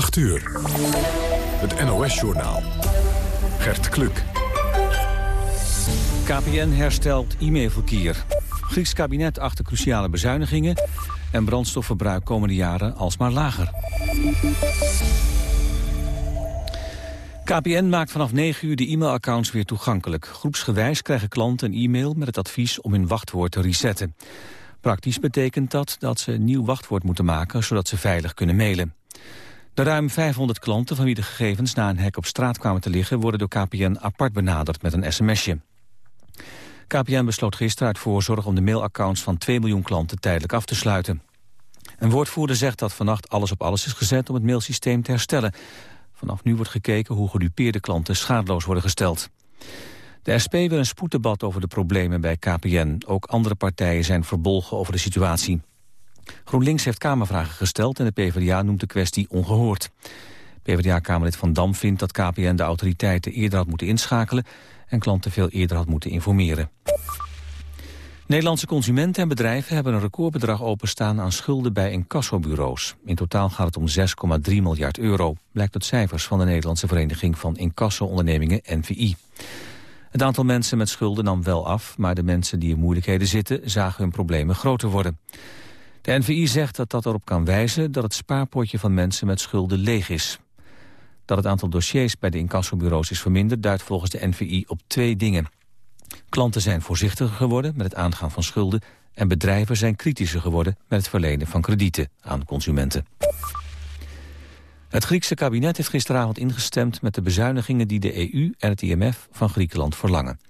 8 uur. Het NOS-journaal. Gert Kluk. KPN herstelt e-mailverkeer. Grieks kabinet achter cruciale bezuinigingen... en brandstofverbruik komende jaren alsmaar lager. KPN maakt vanaf 9 uur de e-mailaccounts weer toegankelijk. Groepsgewijs krijgen klanten een e-mail met het advies om hun wachtwoord te resetten. Praktisch betekent dat dat ze een nieuw wachtwoord moeten maken... zodat ze veilig kunnen mailen. De ruim 500 klanten van wie de gegevens na een hek op straat kwamen te liggen... worden door KPN apart benaderd met een sms'je. KPN besloot gisteren uit voorzorg om de mailaccounts van 2 miljoen klanten tijdelijk af te sluiten. Een woordvoerder zegt dat vannacht alles op alles is gezet om het mailsysteem te herstellen. Vanaf nu wordt gekeken hoe gedupeerde klanten schadeloos worden gesteld. De SP wil een spoeddebat over de problemen bij KPN. Ook andere partijen zijn verbolgen over de situatie. GroenLinks heeft Kamervragen gesteld en de PvdA noemt de kwestie ongehoord. PvdA-Kamerlid Van Dam vindt dat KPN de autoriteiten eerder had moeten inschakelen en klanten veel eerder had moeten informeren. Nederlandse consumenten en bedrijven hebben een recordbedrag openstaan aan schulden bij incassobureaus. In totaal gaat het om 6,3 miljard euro, blijkt uit cijfers van de Nederlandse Vereniging van Incasso-ondernemingen NVI. Het aantal mensen met schulden nam wel af, maar de mensen die in moeilijkheden zitten zagen hun problemen groter worden. De NVI zegt dat dat erop kan wijzen dat het spaarpotje van mensen met schulden leeg is. Dat het aantal dossiers bij de incassobureaus is verminderd duidt volgens de NVI op twee dingen. Klanten zijn voorzichtiger geworden met het aangaan van schulden en bedrijven zijn kritischer geworden met het verlenen van kredieten aan consumenten. Het Griekse kabinet heeft gisteravond ingestemd met de bezuinigingen die de EU en het IMF van Griekenland verlangen.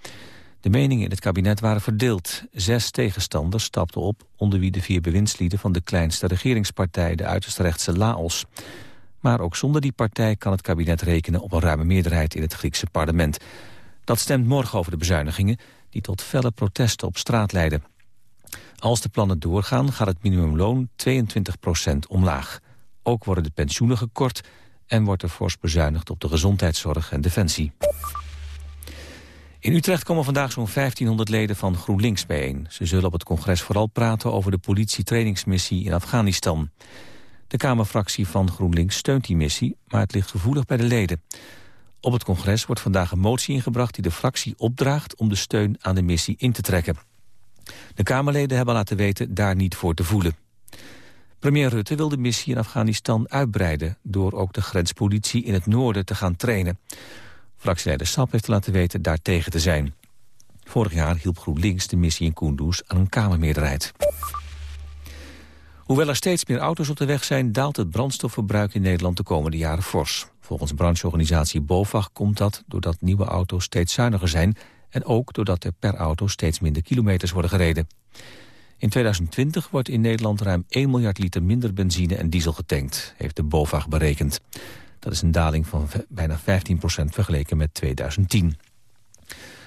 De meningen in het kabinet waren verdeeld. Zes tegenstanders stapten op, onder wie de vier bewindslieden van de kleinste regeringspartij, de uiterst rechtse Laos. Maar ook zonder die partij kan het kabinet rekenen op een ruime meerderheid in het Griekse parlement. Dat stemt morgen over de bezuinigingen, die tot felle protesten op straat leiden. Als de plannen doorgaan, gaat het minimumloon 22% omlaag. Ook worden de pensioenen gekort en wordt er fors bezuinigd op de gezondheidszorg en defensie. In Utrecht komen vandaag zo'n 1500 leden van GroenLinks bijeen. Ze zullen op het congres vooral praten over de politietrainingsmissie in Afghanistan. De Kamerfractie van GroenLinks steunt die missie, maar het ligt gevoelig bij de leden. Op het congres wordt vandaag een motie ingebracht die de fractie opdraagt om de steun aan de missie in te trekken. De Kamerleden hebben laten weten daar niet voor te voelen. Premier Rutte wil de missie in Afghanistan uitbreiden... door ook de grenspolitie in het noorden te gaan trainen. Fractieleider Sap heeft laten weten daar tegen te zijn. Vorig jaar hielp GroenLinks de missie in Kunduz aan een Kamermeerderheid. Hoewel er steeds meer auto's op de weg zijn... daalt het brandstofverbruik in Nederland de komende jaren fors. Volgens brancheorganisatie BOVAG komt dat doordat nieuwe auto's steeds zuiniger zijn... en ook doordat er per auto steeds minder kilometers worden gereden. In 2020 wordt in Nederland ruim 1 miljard liter minder benzine en diesel getankt, heeft de BOVAG berekend. Dat is een daling van bijna 15% vergeleken met 2010.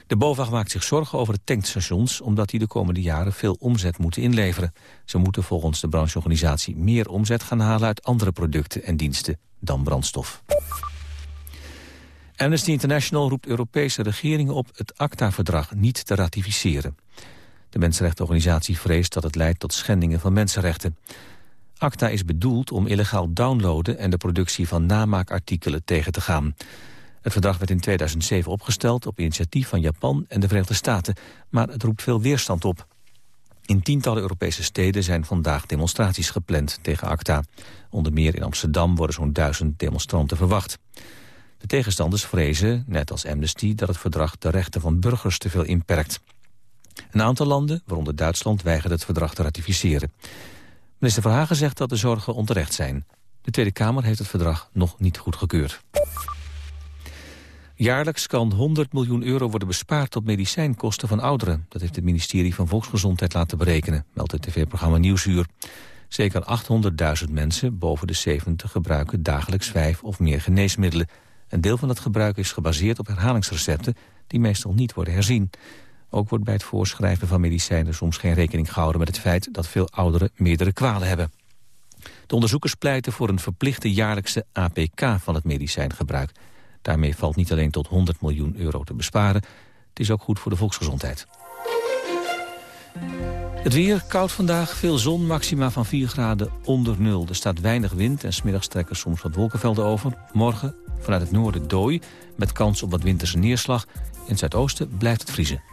De BOVAG maakt zich zorgen over de tankstations... omdat die de komende jaren veel omzet moeten inleveren. Ze moeten volgens de brancheorganisatie meer omzet gaan halen... uit andere producten en diensten dan brandstof. Amnesty International roept Europese regeringen op... het ACTA-verdrag niet te ratificeren. De mensenrechtenorganisatie vreest dat het leidt tot schendingen van mensenrechten. ACTA is bedoeld om illegaal downloaden en de productie van namaakartikelen tegen te gaan. Het verdrag werd in 2007 opgesteld op initiatief van Japan en de Verenigde Staten, maar het roept veel weerstand op. In tientallen Europese steden zijn vandaag demonstraties gepland tegen ACTA. Onder meer in Amsterdam worden zo'n duizend demonstranten verwacht. De tegenstanders vrezen, net als Amnesty, dat het verdrag de rechten van burgers te veel inperkt. Een aantal landen, waaronder Duitsland, weigert het verdrag te ratificeren. Minister Verhagen zegt dat de zorgen onterecht zijn. De Tweede Kamer heeft het verdrag nog niet goedgekeurd. Jaarlijks kan 100 miljoen euro worden bespaard op medicijnkosten van ouderen. Dat heeft het ministerie van Volksgezondheid laten berekenen, meldt het tv-programma Nieuwsuur. Zeker 800.000 mensen boven de 70 gebruiken dagelijks vijf of meer geneesmiddelen. Een deel van dat gebruik is gebaseerd op herhalingsrecepten die meestal niet worden herzien. Ook wordt bij het voorschrijven van medicijnen soms geen rekening gehouden met het feit dat veel ouderen meerdere kwalen hebben. De onderzoekers pleiten voor een verplichte jaarlijkse APK van het medicijngebruik. Daarmee valt niet alleen tot 100 miljoen euro te besparen, het is ook goed voor de volksgezondheid. Het weer, koud vandaag, veel zon, maxima van 4 graden onder nul. Er staat weinig wind en smiddags trekken soms wat wolkenvelden over. Morgen vanuit het noorden dooi, met kans op wat winterse neerslag. In het zuidoosten blijft het vriezen.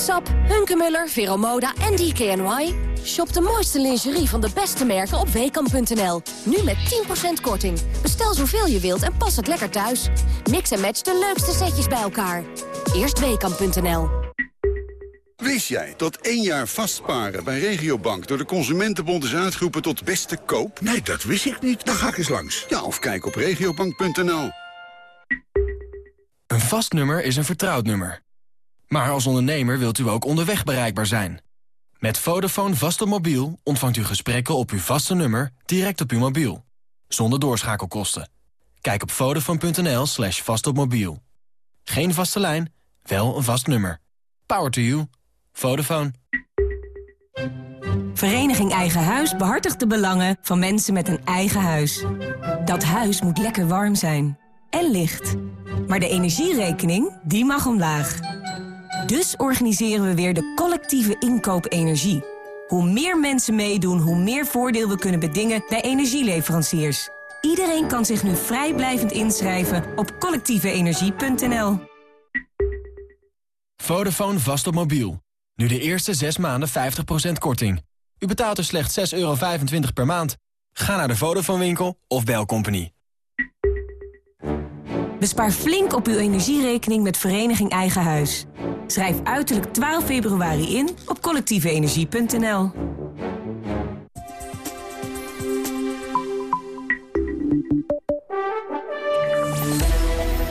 Sap, Hunkemuller, Veromoda en DKNY. Shop de mooiste lingerie van de beste merken op weekamp.nl. Nu met 10% korting. Bestel zoveel je wilt en pas het lekker thuis. Mix en match de leukste setjes bij elkaar. Eerst weekamp.nl. Wist jij dat één jaar vastparen bij Regiobank... door de Consumentenbond is uitgeroepen tot beste koop? Nee, dat wist ik niet. Dan ga ik eens langs. Ja, of kijk op regiobank.nl. Een vast nummer is een vertrouwd nummer. Maar als ondernemer wilt u ook onderweg bereikbaar zijn. Met Vodafone vast op mobiel ontvangt u gesprekken op uw vaste nummer direct op uw mobiel. Zonder doorschakelkosten. Kijk op vodafone.nl slash vastopmobiel. Geen vaste lijn, wel een vast nummer. Power to you. Vodafone. Vereniging Eigen Huis behartigt de belangen van mensen met een eigen huis. Dat huis moet lekker warm zijn. En licht. Maar de energierekening, die mag omlaag. Dus organiseren we weer de collectieve inkoop energie. Hoe meer mensen meedoen, hoe meer voordeel we kunnen bedingen bij energieleveranciers. Iedereen kan zich nu vrijblijvend inschrijven op collectieveenergie.nl. Vodafone vast op mobiel. Nu de eerste 6 maanden 50% korting. U betaalt er slechts 6,25 euro per maand. Ga naar de Vodafone winkel of bel Company. Bespaar flink op uw energierekening met Vereniging Eigen Huis. Schrijf uiterlijk 12 februari in op collectieveenergie.nl.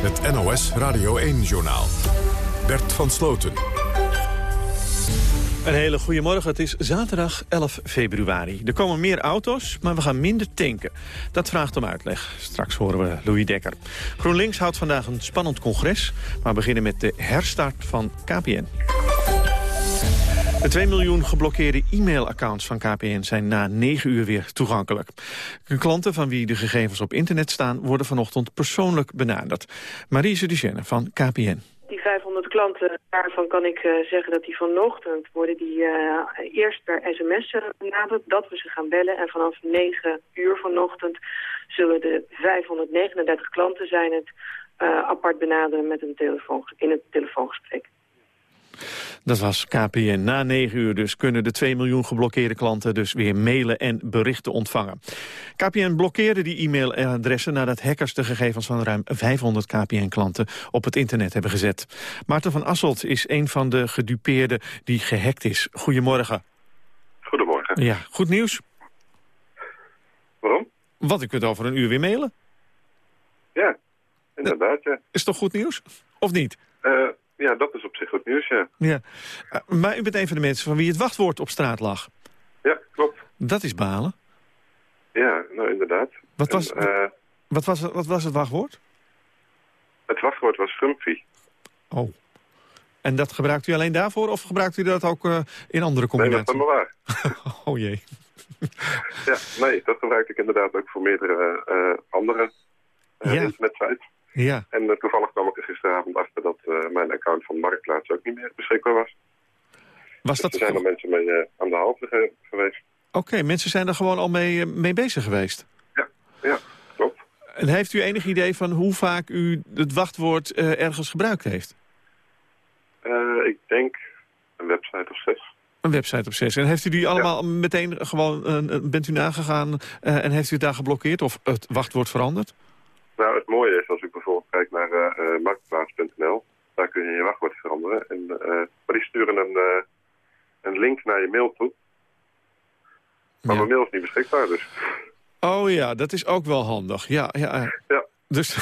Het NOS Radio 1-journaal. Bert van Sloten. Een hele goede morgen. Het is zaterdag 11 februari. Er komen meer auto's, maar we gaan minder tanken. Dat vraagt om uitleg. Straks horen we Louis Dekker. GroenLinks houdt vandaag een spannend congres... maar we beginnen met de herstart van KPN. De 2 miljoen geblokkeerde e-mailaccounts van KPN zijn na 9 uur weer toegankelijk. Klanten van wie de gegevens op internet staan worden vanochtend persoonlijk benaderd. Marise Duchenne van KPN. Die 500 klanten, daarvan kan ik uh, zeggen dat die vanochtend worden die uh, eerst per sms benaderd, dat we ze gaan bellen. En vanaf 9 uur vanochtend zullen de 539 klanten zijn het apart benaderen met een telefoon, in het telefoongesprek. Dat was KPN. Na 9 uur dus kunnen de 2 miljoen geblokkeerde klanten dus weer mailen en berichten ontvangen. KPN blokkeerde die e-mailadressen nadat hackers de gegevens van ruim 500 KPN-klanten op het internet hebben gezet. Maarten van Asselt is een van de gedupeerden die gehackt is. Goedemorgen. Goedemorgen. Ja, goed nieuws. Waarom? Want u kunt over een uur weer mailen. Ja, inderdaad, ja. Is toch goed nieuws? Of niet? Uh, ja, dat is op zich goed nieuws, ja. ja. Uh, maar u bent een van de mensen van wie het wachtwoord op straat lag. Ja, klopt. Dat is balen. Ja, nou inderdaad. Wat was, en, uh, wat was, wat was het wachtwoord? Het wachtwoord was Frumpy. Oh. En dat gebruikt u alleen daarvoor of gebruikt u dat ook uh, in andere combinaties? Nee, dat is maar waar. oh jee. ja, nee, dat gebruik ik inderdaad ook voor meerdere uh, andere uh, Ja. internetsites. Ja. En uh, toevallig kwam ik er gisteravond achter dat uh, mijn account van Marktplaats ook niet meer beschikbaar was. Was dat... Dus er zijn er mensen mee uh, aan de hand ge geweest. Oké, okay, mensen zijn er gewoon al mee, mee bezig geweest? Ja, ja, klopt. En heeft u enig idee van hoe vaak u het wachtwoord ergens gebruikt heeft? ik denk een website of zes. Een website op zes. En heeft u die allemaal ja. meteen gewoon, bent u nagegaan en heeft u het daar geblokkeerd of het wachtwoord veranderd? Nou, het mooie is als ik bijvoorbeeld kijk naar uh, marktplaats.nl, daar kun je je wachtwoord veranderen. En, uh, maar die sturen een, uh, een link naar je mail toe. Maar ja. mijn mail is niet beschikbaar, dus. Oh ja, dat is ook wel handig. Ja, ja. ja. Dus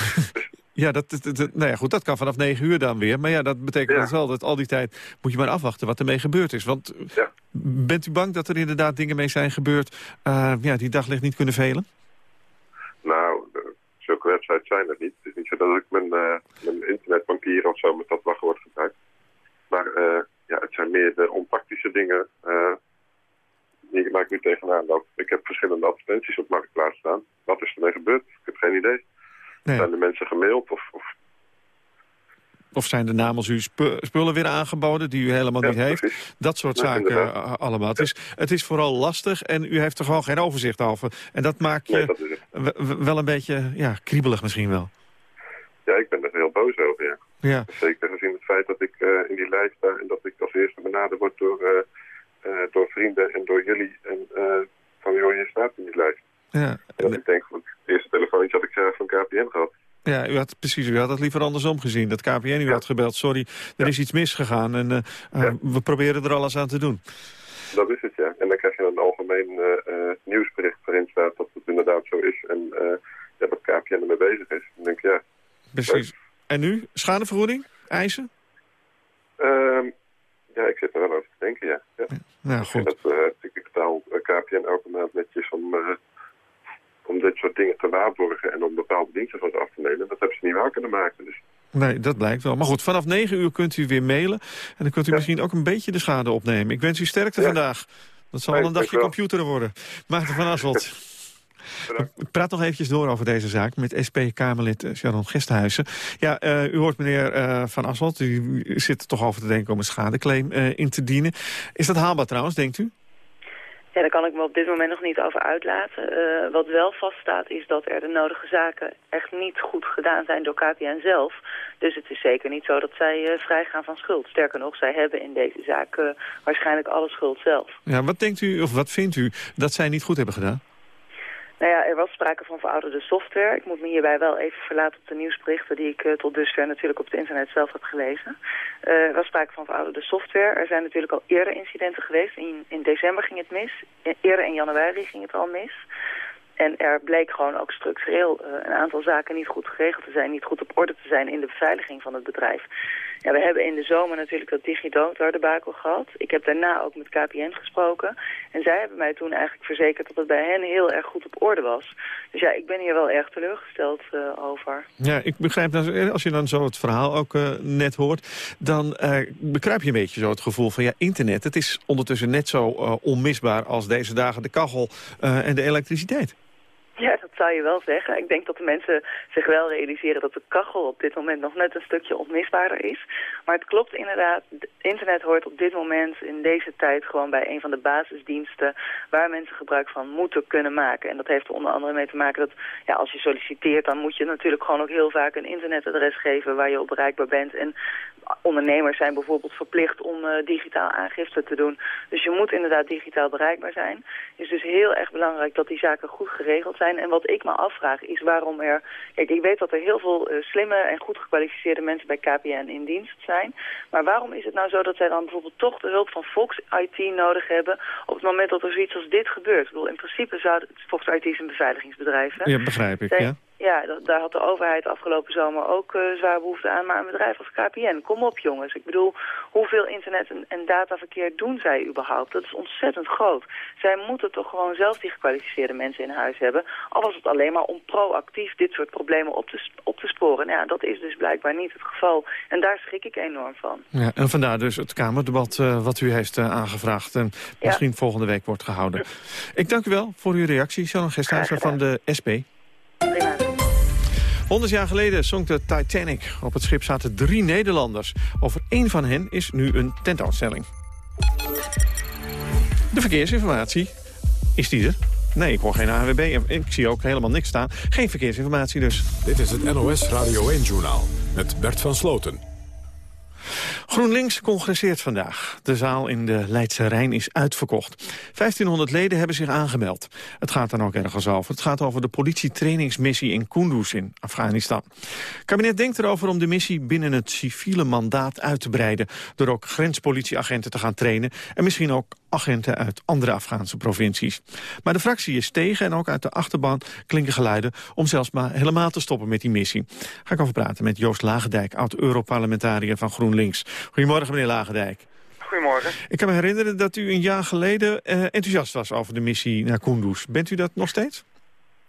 Ja, dat, dat, dat- nou ja, goed, dat kan vanaf 9 uur dan weer. Maar ja, dat betekent Ja. wel dat al die tijd moet je maar afwachten wat ermee gebeurd is. Want eh, Ja. bent u bang dat er inderdaad dingen mee zijn gebeurd eh, ja, die daglicht niet kunnen velen? Websites zijn er niet. Het is niet zo dat ik mijn, eh mijn internetbankieren of zo met dat wachtwoord gebruik. Maar eh, ja, het zijn meer de onpraktische dingen eh, die, waar ik nu tegenaan loop. Ik heb verschillende advertenties op Marktplaats staan. Wat is ermee gebeurd? Ik heb geen idee. Nee. Zijn de mensen gemaild of, of Of zijn er namens u spu- spullen weer aangeboden die u helemaal Ja, niet heeft? precies. Dat soort zaken inderdaad. eh, allemaal. Het is, het is vooral lastig en u heeft er gewoon geen overzicht over. En dat maakt je Nee, dat wel een beetje ja, kriebelig misschien wel. Ja, ik ben er heel boos over, ja. Ja, Zeker gezien het feit dat ik eh, in die lijst sta en dat ik als eerste benaderd word door, eh, door vrienden en door jullie. En van joh, je staat in die lijst. ja. En dat ik denk, van, het eerste telefoontje had ik eh, van KPN gehad. Ja, u had precies, u had het liever andersom gezien. Dat KPN u had gebeld, sorry, er is iets misgegaan en eh, eh, Ja. we proberen er alles aan te doen. Dat is het, ja. En dan krijg je een algemeen eh, nieuwsbericht waarin staat dat het inderdaad zo is. En dat KPN ermee bezig is. Dan denk ik, ja... Precies. En nu, schadevergoeding, eisen? ehm, ja, ik zit er wel over te denken, ja. ja. Nou goed, dat, ik, betaal KPN elke maand netjes om dit soort dingen te waarborgen en om bepaalde diensten van ze af te nemen. Dat hebben ze niet waar kunnen maken. Dus nee, dat blijkt wel. Maar goed, vanaf 9 uur kunt u weer mailen en dan kunt u Ja. misschien ook een beetje de schade opnemen. Ik wens u sterkte Ja. vandaag. Dat zal wel een dagje wel. computer worden. Maarten van Asselt. Ik praat nog eventjes door over deze zaak met SP-Kamerlid eh, Sharon Gesthuizen. Ja, eh, u hoort meneer eh, Van Asselt, u zit er toch over te denken om een schadeclaim in te dienen. Is dat haalbaar trouwens, denkt u? Ja, daar kan ik me op dit moment nog niet over uitlaten. Eh, wat wel vaststaat is dat er de nodige zaken echt niet goed gedaan zijn door KPN zelf. Dus het is zeker niet zo dat zij eh, vrijgaan van schuld. Sterker nog, zij hebben in deze zaak eh, waarschijnlijk alle schuld zelf. Ja, wat denkt u, of wat vindt u, dat zij niet goed hebben gedaan? Nou ja, er was sprake van verouderde software. Ik moet me hierbij wel even verlaten op de nieuwsberichten die ik eh, tot dusver natuurlijk op het internet zelf heb gelezen. Eh, er was sprake van verouderde software. Er zijn natuurlijk al eerder incidenten geweest. In, in december ging het mis. In- eerder in januari ging het al mis. En er bleek gewoon ook structureel eh, een aantal zaken niet goed geregeld te zijn, niet goed op orde te zijn in de beveiliging van het bedrijf. Ja, we hebben in de zomer natuurlijk dat DigiDotar debakel gehad. Ik heb daarna ook met KPN gesproken. En zij hebben mij toen eigenlijk verzekerd dat het bij hen heel erg goed op orde was. Dus ja, ik ben hier wel erg teleurgesteld eh, over. Ja, ik begrijp, dat als je dan zo het verhaal ook eh, net hoort... dan eh, begrijp je een beetje zo het gevoel van ja, internet... het is ondertussen net zo onmisbaar als deze dagen de kachel en de elektriciteit. Ja, dat zou je wel zeggen. Ik denk dat de mensen zich wel realiseren dat de kachel op dit moment nog net een stukje onmisbaarder is. Maar het klopt inderdaad, internet hoort op dit moment in deze tijd gewoon bij een van de basisdiensten waar mensen gebruik van moeten kunnen maken. En dat heeft er onder andere mee te maken dat ja, als je solliciteert dan moet je natuurlijk gewoon ook heel vaak een internetadres geven waar je op bereikbaar bent. En ondernemers zijn bijvoorbeeld verplicht om eh, digitaal aangifte te doen. Dus je moet inderdaad digitaal bereikbaar zijn. Het is dus heel erg belangrijk dat die zaken goed geregeld zijn. En wat ik me afvraag is waarom er... Kijk, ik weet dat er heel veel eh, slimme en goed gekwalificeerde mensen bij KPN in dienst zijn. Maar waarom is het nou zo dat zij dan bijvoorbeeld toch de hulp van Fox IT nodig hebben... op het moment dat er zoiets als dit gebeurt? Ik bedoel, in principe zou... Fox IT is een beveiligingsbedrijf, hè? Ja, begrijp ik, Zij- ja. Ja, dat- daar had de overheid afgelopen zomer ook eh, zwaar behoefte aan. Maar een bedrijf als KPN, kom op jongens. Ik bedoel, hoeveel internet- en, en dataverkeer doen zij überhaupt? Dat is ontzettend groot. Zij moeten toch gewoon zelf die gekwalificeerde mensen in huis hebben. Al was het alleen maar om proactief dit soort problemen op te, op te sporen. Nou ja, dat is dus blijkbaar niet het geval. En daar schrik ik enorm van. Ja, en vandaar dus het Kamerdebat eh, wat u heeft eh, aangevraagd... en misschien volgende week wordt gehouden. Ik dank u wel voor uw reactie, Sharon Gesthuizen van de SP. Prima. 100 jaar geleden zonk de Titanic. Op het schip zaten drie Nederlanders. Over één van hen is nu een tentoonstelling. De verkeersinformatie. Is die er? Nee, ik hoor geen ANWB. en Ik zie ook helemaal niks staan. Geen verkeersinformatie dus. Dit is het NOS Radio 1-journaal met Bert van Sloten. GroenLinks congresseert vandaag. De zaal in de Leidse Rijn is uitverkocht. 1500 leden hebben zich aangemeld. Het gaat dan ook ergens over. Het gaat over de politietrainingsmissie in Kunduz in Afghanistan. Het kabinet denkt erover om de missie binnen het civiele mandaat uit te breiden... door ook grenspolitieagenten te gaan trainen... en misschien ook agenten uit andere Afghaanse provincies. Maar de fractie is tegen en ook uit de achterban klinken geluiden... om zelfs maar helemaal te stoppen met die missie. Ga ik over praten met Joost Lagendijk, oud-Europarlementariër van GroenLinks. Goedemorgen, meneer Lagendijk. Goedemorgen. Ik kan me herinneren dat u een jaar geleden uh, enthousiast was over de missie naar Kunduz. Bent u dat nog steeds?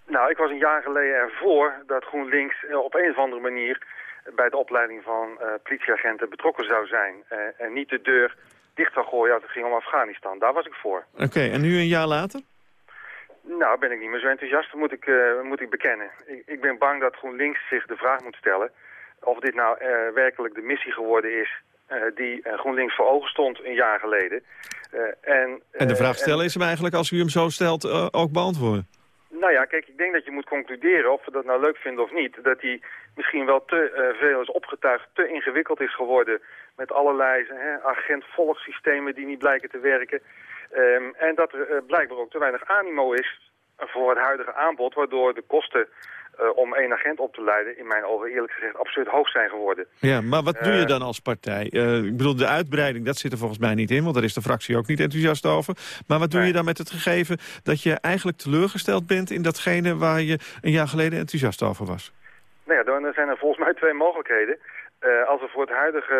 Nou, ik was een jaar geleden ervoor dat GroenLinks uh, op een of andere manier bij de opleiding van uh, politieagenten betrokken zou zijn. en niet de deur dicht zou gooien als het ging om Afghanistan. Daar was ik voor. Oké, en nu een jaar later? Nou, ben ik niet meer zo enthousiast, moet ik, moet ik bekennen. Ik, ik, ben bang dat GroenLinks zich de vraag moet stellen... of dit nou werkelijk de missie geworden is uh, die GroenLinks voor ogen stond een jaar geleden. En, en de vraag stellen is hem eigenlijk, als u hem zo stelt, ook beantwoorden? Nou ja, kijk, ik denk dat je moet concluderen, of we dat nou leuk vinden of niet... dat hij misschien wel te veel is opgetuigd, te ingewikkeld is geworden... met allerlei agent-volgsystemen die niet blijken te werken. Um, en dat er blijkbaar ook te weinig animo is voor het huidige aanbod... waardoor de kosten uh, om één agent op te leiden, in mijn ogen eerlijk gezegd absurd hoog zijn geworden. Ja, maar wat doe je dan als partij? Uh, ik bedoel, de uitbreiding, dat zit er volgens mij niet in, want daar is de fractie ook niet enthousiast over. Maar wat doe je dan met het gegeven dat je eigenlijk teleurgesteld bent in datgene waar je een jaar geleden enthousiast over was? Nou ja, dan zijn er volgens mij twee mogelijkheden. Uh, als er voor het huidige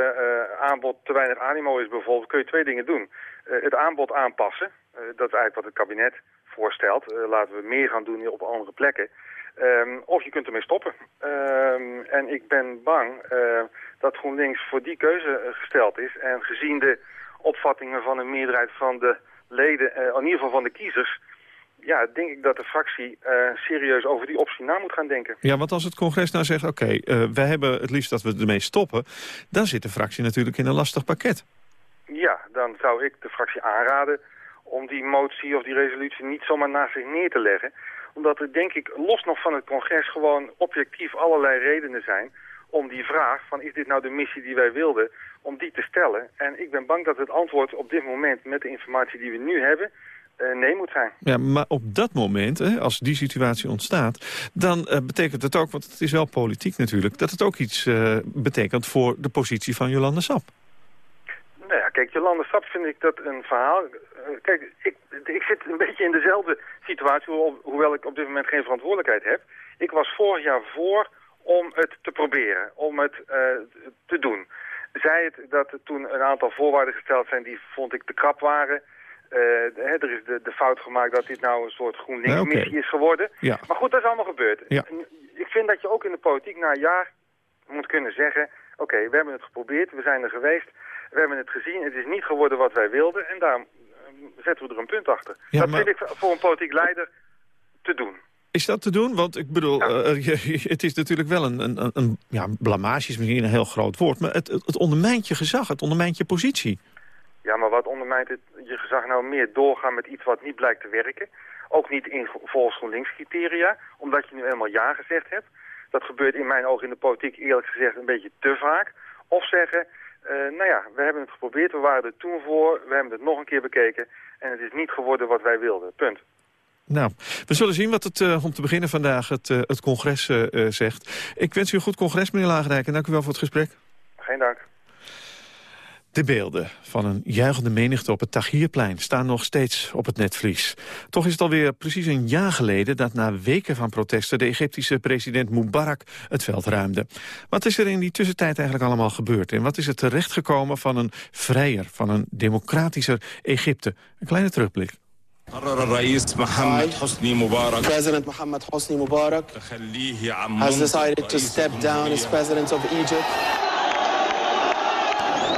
aanbod te weinig animo is bijvoorbeeld, kun je twee dingen doen. het aanbod aanpassen, dat is eigenlijk wat het kabinet voorstelt. laten we meer gaan doen op andere plekken. Um, of je kunt ermee stoppen. Um, en ik ben bang uh, dat GroenLinks voor die keuze uh, gesteld is. En gezien de opvattingen van een meerderheid van de leden, uh, in ieder geval van de kiezers... ja, denk ik dat de fractie serieus over die optie na moet gaan denken. Ja, want als het congres nou zegt, oké, okay, wij hebben het liefst dat we ermee stoppen... dan zit de fractie natuurlijk in een lastig pakket. Ja, dan zou ik de fractie aanraden om die motie of die resolutie niet zomaar naast zich neer te leggen omdat er denk ik los nog van het congres gewoon objectief allerlei redenen zijn om die vraag van is dit nou de missie die wij wilden, om die te stellen. En ik ben bang dat het antwoord op dit moment met de informatie die we nu hebben, uh, nee moet zijn. Ja, maar op dat moment, hè, als die situatie ontstaat... dan uh, betekent het ook, want het is wel politiek natuurlijk... dat het ook iets uh, betekent voor de positie van Jolande Sap. Kijk, Jolande Sap vind ik dat een verhaal... kijk, ik, ik zit een beetje in dezelfde situatie, hoewel ik op dit moment geen verantwoordelijkheid heb. Ik was vorig jaar voor om het te proberen, om het uh, te doen. Zij het dat er toen een aantal voorwaarden gesteld zijn die vond ik te krap waren. Uh, er is de, de, fout gemaakt dat dit nou een soort GroenLinks-missie okay. is geworden. Ja. Maar goed, dat is allemaal gebeurd. Ja. Ik vind dat je ook in de politiek na een jaar moet kunnen zeggen... oké, okay, we hebben het geprobeerd, we zijn er geweest, we hebben het gezien... het is niet geworden wat wij wilden en daarom zetten we er een punt achter. Ja, dat maar... vind ik voor een politiek leider te doen. Is dat te doen? Want ik bedoel, ja. uh, het is natuurlijk wel een, een, een ja, blamage is misschien een heel groot woord, maar het, het ondermijnt je gezag, het ondermijnt je positie. Ja, maar wat ondermijnt het, je gezag nou meer doorgaan met iets wat niet blijkt te werken? Ook niet in volgens GroenLinks criteria, omdat je nu eenmaal ja gezegd hebt. Dat gebeurt in mijn ogen in de politiek eerlijk gezegd een beetje te vaak. Of zeggen, nou ja, we hebben het geprobeerd, we waren er toen voor, we hebben het nog een keer bekeken en het is niet geworden wat wij wilden. Punt. Nou, we zullen zien wat het, uh, om te beginnen vandaag het, uh, het congres uh, zegt. Ik wens u een goed congres, meneer Lagerijk, en dank u wel voor het gesprek. Geen dank. De beelden van een juichende menigte op het Tahrirplein staan nog steeds op het netvlies. Toch is het alweer precies een jaar geleden dat na weken van protesten de Egyptische president Mubarak het veld ruimde. Wat is er in die tussentijd eigenlijk allemaal gebeurd? En wat is er terechtgekomen van een vrijer, van een democratischer Egypte? Een kleine terugblik. President Mohammed Hosni Mubarak has decided to step down as president of Egypt.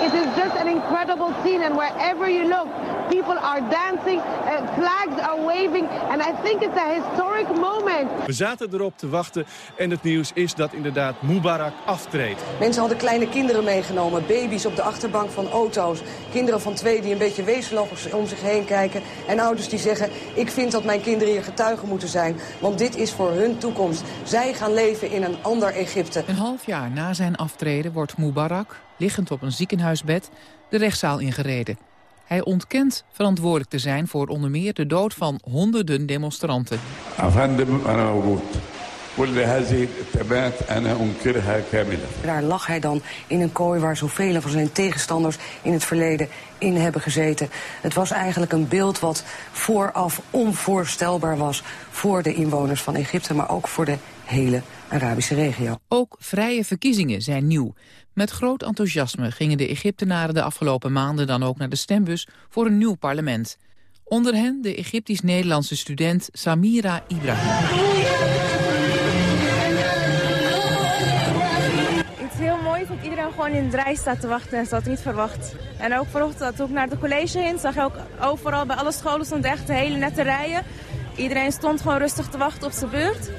It is just an incredible scene, and wherever you look, people are dancing, uh, flags are waving, and I think it's a historic moment. We zaten erop te wachten en het nieuws is dat inderdaad Mubarak aftreedt. Mensen hadden kleine kinderen meegenomen, baby's op de achterbank van auto's. Kinderen van twee die een beetje wezenloos om zich heen kijken. En ouders die zeggen, ik vind dat mijn kinderen hier getuigen moeten zijn. Want dit is voor hun toekomst. Zij gaan leven in een ander Egypte. Een half jaar na zijn aftreden wordt Mubarak, liggend op een ziekenhuisbed, de rechtszaal ingereden. Hij ontkent verantwoordelijk te zijn voor onder meer de dood van honderden demonstranten. Daar lag hij dan in een kooi waar zoveel van zijn tegenstanders in het verleden in hebben gezeten. Het was eigenlijk een beeld wat vooraf onvoorstelbaar was voor de inwoners van Egypte, maar ook voor de hele Arabische regio. Ook vrije verkiezingen zijn nieuw. Met groot enthousiasme gingen de Egyptenaren de afgelopen maanden dan ook naar de stembus voor een nieuw parlement. Onder hen de Egyptisch-Nederlandse student Samira Ibrahim. Het is heel mooi dat iedereen gewoon in de rij staat te wachten en ze had niet verwacht. En ook vanochtend toen ik naar de college heen zag ook overal bij alle scholen stond echt hele nette rijen. Iedereen stond gewoon rustig te wachten op zijn beurt.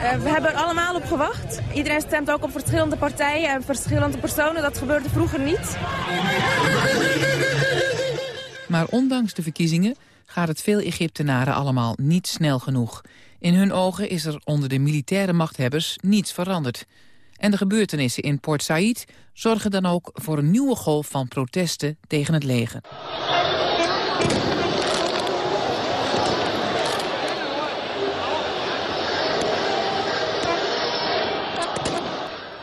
Uh, we hebben er allemaal op gewacht. Iedereen stemt ook op verschillende partijen en verschillende personen. Dat gebeurde vroeger niet. Maar ondanks de verkiezingen gaat het veel Egyptenaren allemaal niet snel genoeg. In hun ogen is er onder de militaire machthebbers niets veranderd. En de gebeurtenissen in Port Said zorgen dan ook voor een nieuwe golf van protesten tegen het leger.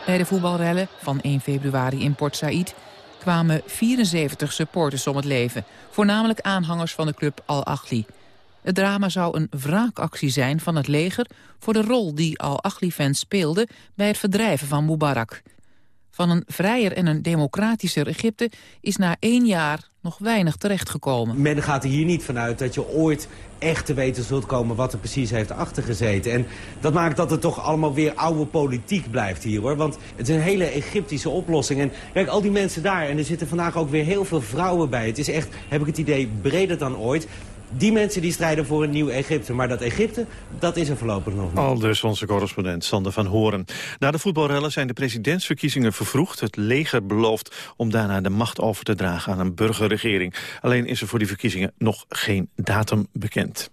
Bij de voetbalrellen van 1 februari in Port Said kwamen 74 supporters om het leven. Voornamelijk aanhangers van de club Al-Achli. Het drama zou een wraakactie zijn van het leger... voor de rol die Al-Achli-fans speelden bij het verdrijven van Mubarak. Van een vrijer en een democratischer Egypte is na één jaar nog weinig terechtgekomen. Men gaat er hier niet vanuit dat je ooit echt te weten zult komen wat er precies heeft achtergezeten. En dat maakt dat het toch allemaal weer oude politiek blijft hier, hoor. Want het is een hele Egyptische oplossing. En kijk, al die mensen daar, en er zitten vandaag ook weer heel veel vrouwen bij. Het is echt, heb ik het idee, breder dan ooit. Die mensen die strijden voor een nieuw Egypte. Maar dat Egypte, dat is er voorlopig nog niet. Al dus onze correspondent Sander van Horen. Na de voetbalrellen zijn de presidentsverkiezingen vervroegd. Het leger belooft om daarna de macht over te dragen aan een burgerregering. Alleen is er voor die verkiezingen nog geen datum bekend.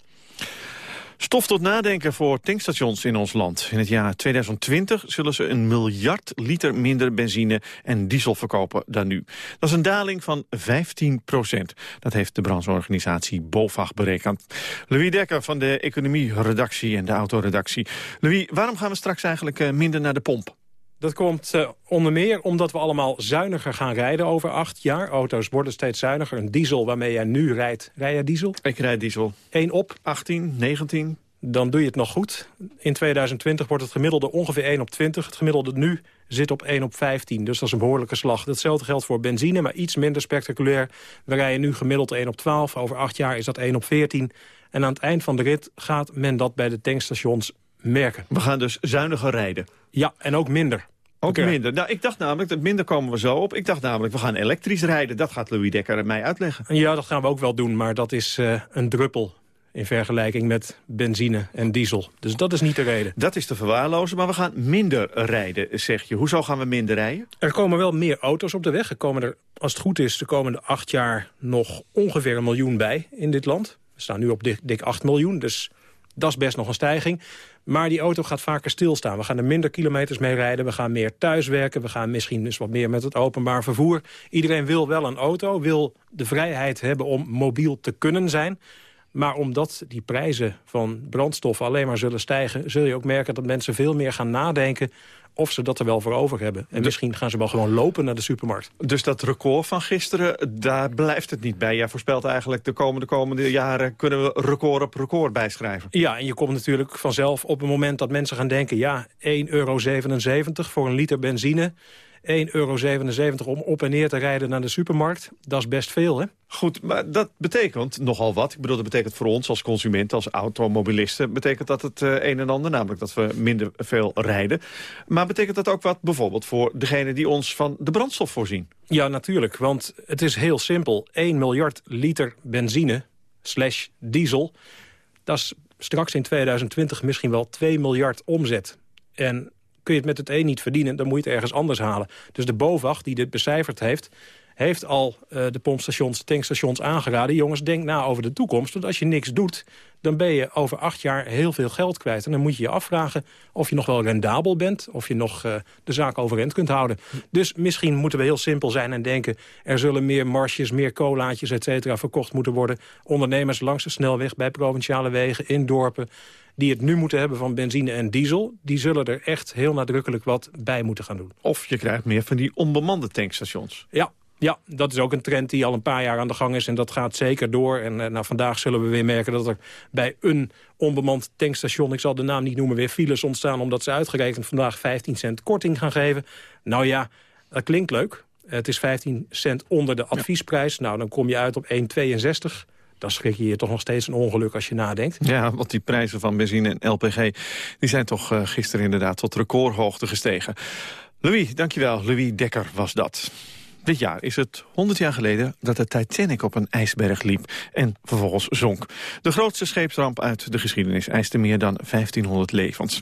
Stof tot nadenken voor tankstations in ons land. In het jaar 2020 zullen ze een miljard liter minder benzine en diesel verkopen dan nu. Dat is een daling van 15 procent. Dat heeft de brancheorganisatie BOVAG berekend. Louis Dekker van de economie-redactie en de autoredactie. Louis, waarom gaan we straks eigenlijk eh, minder naar de pomp? Dat komt uh, onder meer omdat we allemaal zuiniger gaan rijden over acht jaar. Auto's worden steeds zuiniger. Een diesel waarmee jij nu rijdt. Rij jij diesel? Ik rijd diesel. 1 op? 18, 19. Dan doe je het nog goed. In 2020 wordt het gemiddelde ongeveer 1 op 20. Het gemiddelde nu zit op 1 op 15. Dus dat is een behoorlijke slag. Hetzelfde geldt voor benzine, maar iets minder spectaculair. We rijden nu gemiddeld 1 op 12. Over acht jaar is dat 1 op 14. En aan het eind van de rit gaat men dat bij de tankstations merken. We gaan dus zuiniger rijden. Ja, en ook minder. Ook minder. Nou, ik dacht namelijk, dat minder komen we zo op. Ik dacht namelijk, we gaan elektrisch rijden. Dat gaat Louis Dekker mij uitleggen. Ja, dat gaan we ook wel doen, maar dat is uh, een druppel in vergelijking met benzine en diesel. Dus dat is niet de reden. Dat is te verwaarlozen, maar we gaan minder rijden, zeg je. Hoezo gaan we minder rijden? Er komen wel meer auto's op de weg. Er komen er, als het goed is, de komende acht jaar nog ongeveer een miljoen bij in dit land. We staan nu op dik, dik 8 miljoen, dus dat is best nog een stijging. Maar die auto gaat vaker stilstaan. We gaan er minder kilometers mee rijden. We gaan meer thuiswerken. We gaan misschien dus wat meer met het openbaar vervoer. Iedereen wil wel een auto. Wil de vrijheid hebben om mobiel te kunnen zijn. Maar omdat die prijzen van brandstoffen alleen maar zullen stijgen... zul je ook merken dat mensen veel meer gaan nadenken of ze dat er wel voor over hebben. En misschien gaan ze wel gewoon lopen naar de supermarkt. Dus dat record van gisteren, daar blijft het niet bij. Jij voorspelt eigenlijk de komende, komende jaren... kunnen we record op record bijschrijven. Ja, en je komt natuurlijk vanzelf op het moment dat mensen gaan denken... ja, 1,77 euro voor een liter benzine... 1,77 euro om op en neer te rijden naar de supermarkt. Dat is best veel, hè? Goed, maar dat betekent nogal wat. Ik bedoel, dat betekent voor ons als consument, als automobilisten... betekent dat het uh, een en ander, namelijk dat we minder veel rijden. Maar betekent dat ook wat bijvoorbeeld voor degene die ons van de brandstof voorzien? Ja, natuurlijk, want het is heel simpel. 1 miljard liter benzine slash diesel... dat is straks in 2020 misschien wel 2 miljard omzet. En kun je het met het een niet verdienen, dan moet je het ergens anders halen. Dus de BOVAG, die dit becijferd heeft heeft al uh, de pompstations, tankstations aangeraden... jongens, denk na over de toekomst. Want als je niks doet, dan ben je over acht jaar heel veel geld kwijt. En dan moet je je afvragen of je nog wel rendabel bent... of je nog uh, de zaak overeind kunt houden. Dus misschien moeten we heel simpel zijn en denken... er zullen meer marsjes, meer colaatjes, et cetera, verkocht moeten worden. Ondernemers langs de snelweg, bij provinciale wegen, in dorpen die het nu moeten hebben van benzine en diesel... die zullen er echt heel nadrukkelijk wat bij moeten gaan doen. Of je krijgt meer van die onbemande tankstations. Ja, ja, dat is ook een trend die al een paar jaar aan de gang is. En dat gaat zeker door. En uh, nou, vandaag zullen we weer merken dat er bij een onbemand tankstation... ik zal de naam niet noemen, weer files ontstaan... omdat ze uitgerekend vandaag 15 cent korting gaan geven. Nou ja, dat klinkt leuk. Het is 15 cent onder de adviesprijs. Nou, dan kom je uit op 1,62 dan schrik je je toch nog steeds een ongeluk als je nadenkt. Ja, want die prijzen van benzine en LPG... die zijn toch uh, gisteren inderdaad tot recordhoogte gestegen. Louis, dankjewel. Louis Dekker was dat. Dit jaar is het 100 jaar geleden dat de Titanic op een ijsberg liep en vervolgens zonk. De grootste scheepsramp uit de geschiedenis eiste meer dan 1500 levens.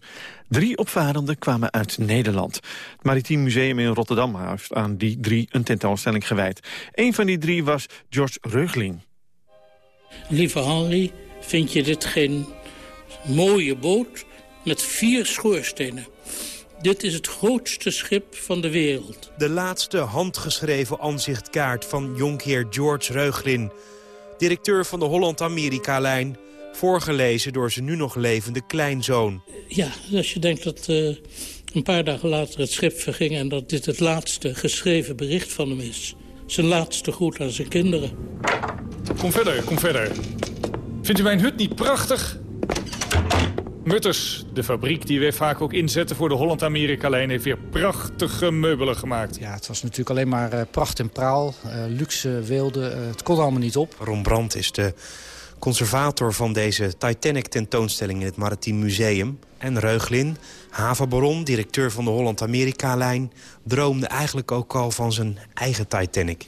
Drie opvarenden kwamen uit Nederland. Het Maritiem Museum in Rotterdam heeft aan die drie een tentoonstelling gewijd. Een van die drie was George Reugling. Lieve Henry, vind je dit geen mooie boot met vier schoorstenen? Dit is het grootste schip van de wereld. De laatste handgeschreven aanzichtkaart van jonkheer George Reuglin. Directeur van de Holland-Amerika-lijn. Voorgelezen door zijn nu nog levende kleinzoon. Ja, als je denkt dat uh, een paar dagen later het schip verging... en dat dit het laatste geschreven bericht van hem is. Zijn laatste groet aan zijn kinderen. Kom verder, kom verder. Vindt u mijn hut niet prachtig? Mutters, de fabriek die wij vaak ook inzetten voor de Holland-Amerika-lijn... heeft weer prachtige meubelen gemaakt. Ja, het was natuurlijk alleen maar uh, pracht en praal, uh, luxe weelde. Uh, het kon allemaal niet op. Ron Brandt is de conservator van deze Titanic-tentoonstelling... in het Maritiem Museum. En Reuglin, havenbaron, directeur van de Holland-Amerika-lijn... droomde eigenlijk ook al van zijn eigen Titanic.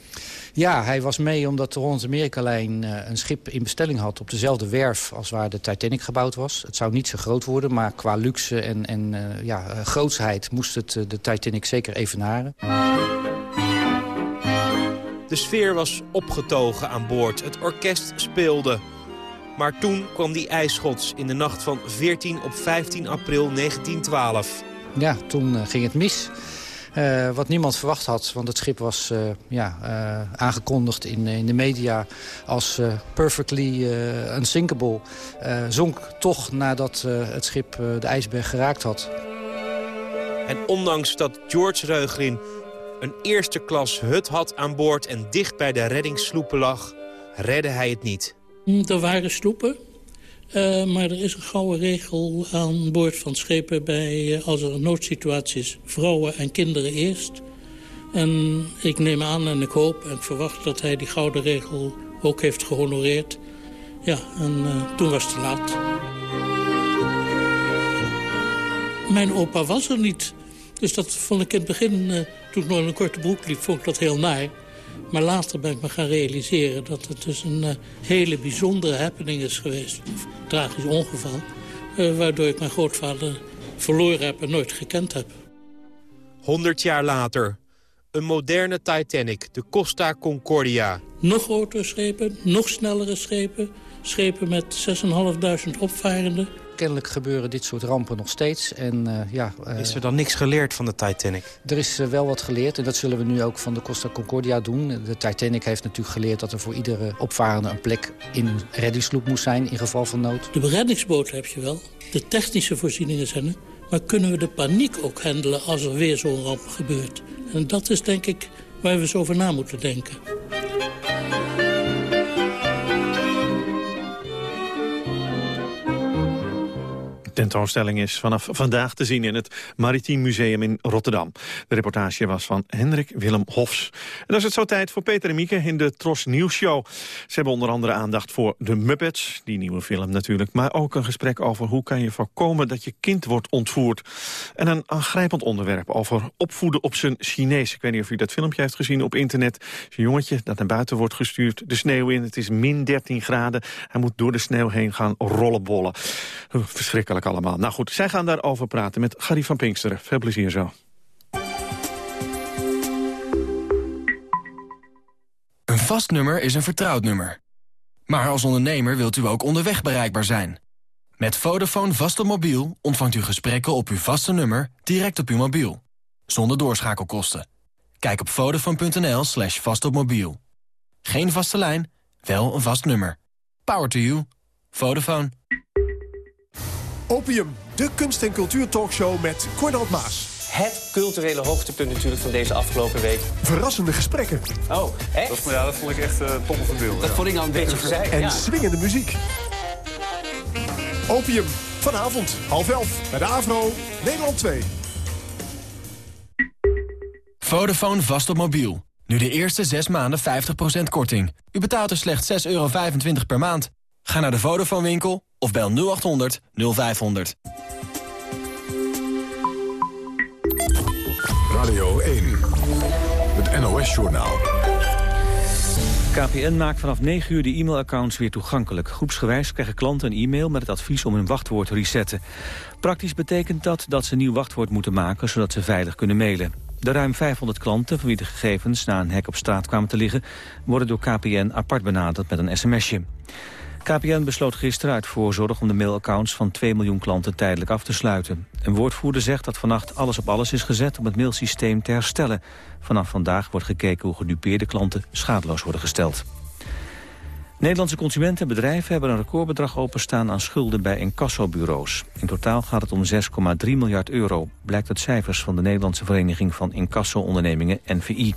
Ja, hij was mee omdat de Holland-Amerika-lijn uh, een schip in bestelling had... op dezelfde werf als waar de Titanic gebouwd was. Het zou niet zo groot worden, maar qua luxe en, en uh, ja, uh, grootsheid... moest het de Titanic zeker evenaren. De sfeer was opgetogen aan boord. Het orkest speelde. Maar toen kwam die ijsschots in de nacht van 14 op 15 april 1912. Ja, toen ging het mis. Uh, wat niemand verwacht had, want het schip was uh, ja, uh, aangekondigd in, in de media als perfectly unsinkable. zonk toch nadat het schip de ijsberg geraakt had. En ondanks dat George Reuglin een eerste klas hut had aan boord... en dicht bij de reddingssloepen lag, redde hij het niet. Er waren sloepen, uh, maar er is een gouden regel aan boord van schepen... bij uh, als er een noodsituatie is, vrouwen en kinderen eerst. En ik neem aan en ik hoop en verwacht dat hij die gouden regel ook heeft gehonoreerd. Ja, en uh, toen was het te laat. Mijn opa was er niet. Dus dat vond ik in het begin, toen ik nog in een korte broek liep, vond ik dat heel naar. Maar later ben ik me gaan realiseren dat het dus een uh, hele bijzondere happening is geweest. Een tragisch ongeval. Uh, waardoor ik mijn grootvader verloren heb en nooit gekend heb. 100 jaar later. Een moderne Titanic, de Costa Concordia. Nog grotere schepen, nog snellere schepen. Schepen met 6.500 opvarenden. Kennelijk gebeuren dit soort rampen nog steeds. En, uh, ja, uh, is er dan niks geleerd van de Titanic? Er is uh, wel wat geleerd en dat zullen we nu ook van de Costa Concordia doen. De Titanic heeft natuurlijk geleerd dat er voor iedere opvarende een plek in een reddingssloep moest zijn in geval van nood. De bereddingsboot heb je wel. De technische voorzieningen zijn er. Maar kunnen we de paniek ook handelen als er weer zo'n ramp gebeurt? En dat is denk ik waar we eens over na moeten denken. Tentoonstelling is vanaf vandaag te zien in het Maritiem Museum in Rotterdam. De reportage was van Hendrik Willem Hofs. En dan is het zo tijd voor Peter en Mieke in de Tros Nieuws Show. Ze hebben onder andere aandacht voor de Muppets, die nieuwe film natuurlijk... maar ook een gesprek over hoe kan je voorkomen dat je kind wordt ontvoerd. En een aangrijpend onderwerp over opvoeden op zijn Chinees. Ik weet niet of u dat filmpje heeft gezien op internet. Een jongetje dat naar buiten wordt gestuurd, de sneeuw in. Het is min 13 graden. Hij moet door de sneeuw heen gaan rollenbollen. Verschrikkelijk Nou goed, zij gaan daarover praten met Gary van Pinksteren. Veel plezier zo. Een vast nummer is een vertrouwd nummer. Maar als ondernemer wilt u ook onderweg bereikbaar zijn. Met Vodafone vast op mobiel ontvangt u gesprekken op uw vaste nummer direct op uw mobiel. Zonder doorschakelkosten. Kijk op vodafone.nl slash vastopmobiel. Geen vaste lijn, wel een vast nummer. Power to you. Vodafone. Opium, de kunst- en cultuurtalkshow met Cornald Maas. Het culturele hoogtepunt natuurlijk van deze afgelopen week. Verrassende gesprekken. Oh, echt? Dat, ja, dat vond ik echt uh, top van beeld. Dat ja. vond ik nou een beetje verzeild. En ja. swingende muziek. Opium, vanavond, half elf, bij de AVRO, Nederland 2. Vodafone vast op mobiel. Nu de eerste 6 maanden 50% korting. U betaalt er slechts 6,25 euro per maand. Ga naar de Vodafone winkel of bel 0800 0500. Radio 1, het NOS-journaal. KPN maakt vanaf 9 uur de e-mailaccounts weer toegankelijk. Groepsgewijs krijgen klanten een e-mail met het advies om hun wachtwoord te resetten. Praktisch betekent dat dat ze een nieuw wachtwoord moeten maken... zodat ze veilig kunnen mailen. De ruim 500 klanten van wie de gegevens na een hek op straat kwamen te liggen... worden door KPN apart benaderd met een sms'je. KPN besloot gisteren uit voorzorg om de mailaccounts van 2 miljoen klanten tijdelijk af te sluiten. Een woordvoerder zegt dat vannacht alles op alles is gezet om het mailsysteem te herstellen. Vanaf vandaag wordt gekeken hoe gedupeerde klanten schadeloos worden gesteld. Nederlandse consumenten en bedrijven hebben een recordbedrag openstaan aan schulden bij incassobureaus. In totaal gaat het om 6,3 miljard euro, blijkt uit cijfers van de Nederlandse Vereniging van Incasso-ondernemingen, NVI.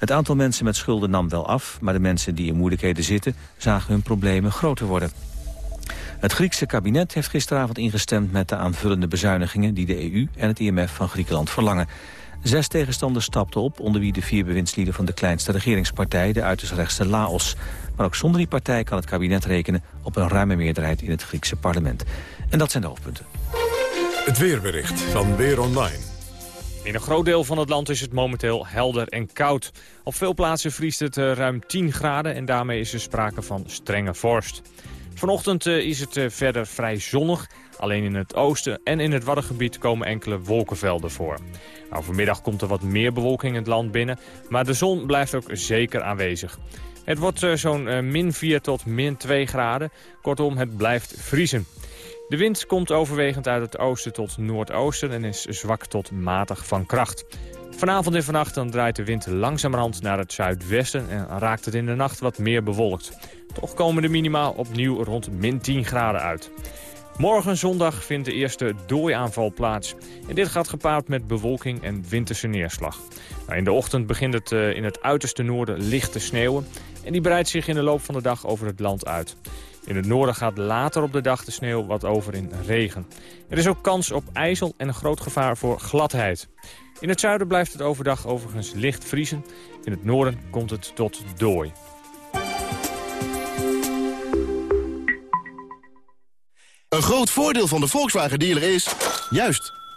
Het aantal mensen met schulden nam wel af, maar de mensen die in moeilijkheden zitten zagen hun problemen groter worden. Het Griekse kabinet heeft gisteravond ingestemd met de aanvullende bezuinigingen die de EU en het IMF van Griekenland verlangen. Zes tegenstanders stapten op, onder wie de vier bewindslieden van de kleinste regeringspartij, de uiterst rechtse Laos. Maar ook zonder die partij kan het kabinet rekenen op een ruime meerderheid in het Griekse parlement. En dat zijn de hoofdpunten. Het weerbericht van Weer Online. In een groot deel van het land is het momenteel helder en koud. Op veel plaatsen vriest het uh, ruim 10 graden en daarmee is er sprake van strenge vorst. Vanochtend uh, is het uh, verder vrij zonnig. Alleen in het oosten en in het Waddengebied komen enkele wolkenvelden voor. Nou, vanmiddag komt er wat meer bewolking in het land binnen, maar de zon blijft ook zeker aanwezig. Het wordt zo'n min 4 tot min 2 graden. Kortom, het blijft vriezen. De wind komt overwegend uit het oosten tot noordoosten en is zwak tot matig van kracht. Vanavond en vannacht dan draait de wind langzamerhand naar het zuidwesten en raakt het in de nacht wat meer bewolkt. Toch komen de minima opnieuw rond min 10 graden uit. Morgen zondag vindt de eerste dooiaanval plaats. En dit gaat gepaard met bewolking en winterse neerslag. Nou, in de ochtend begint het uh, in het uiterste noorden licht te sneeuwen. En die breidt zich in de loop van de dag over het land uit. In het noorden gaat later op de dag de sneeuw wat over in regen. Er is ook kans op ijzel en een groot gevaar voor gladheid. In het zuiden blijft het overdag overigens licht vriezen. In het noorden komt het tot dooi. Een groot voordeel van de Volkswagen dealer is... juist,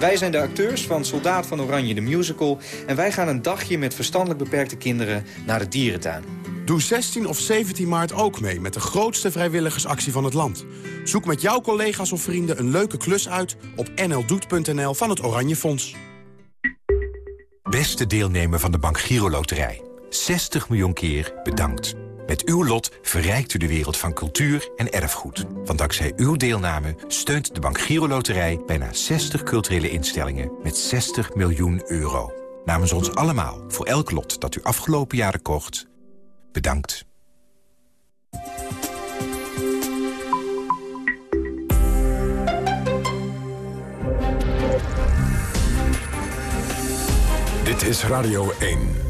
Wij zijn de acteurs van Soldaat van Oranje, de musical... en wij gaan een dagje met verstandelijk beperkte kinderen naar de dierentuin. Doe 16 of 17 maart ook mee met de grootste vrijwilligersactie van het land. Zoek met jouw collega's of vrienden een leuke klus uit op nldoet.nl van het Oranje Fonds. Beste deelnemer van de Bank Giro Loterij. 60 miljoen keer bedankt. Met uw lot verrijkt u de wereld van cultuur en erfgoed. Want dankzij uw deelname steunt de Bank Giro Loterij... bijna 60 culturele instellingen met 60 miljoen euro. Namens ons allemaal, voor elk lot dat u afgelopen jaren kocht... bedankt. Dit is Radio 1.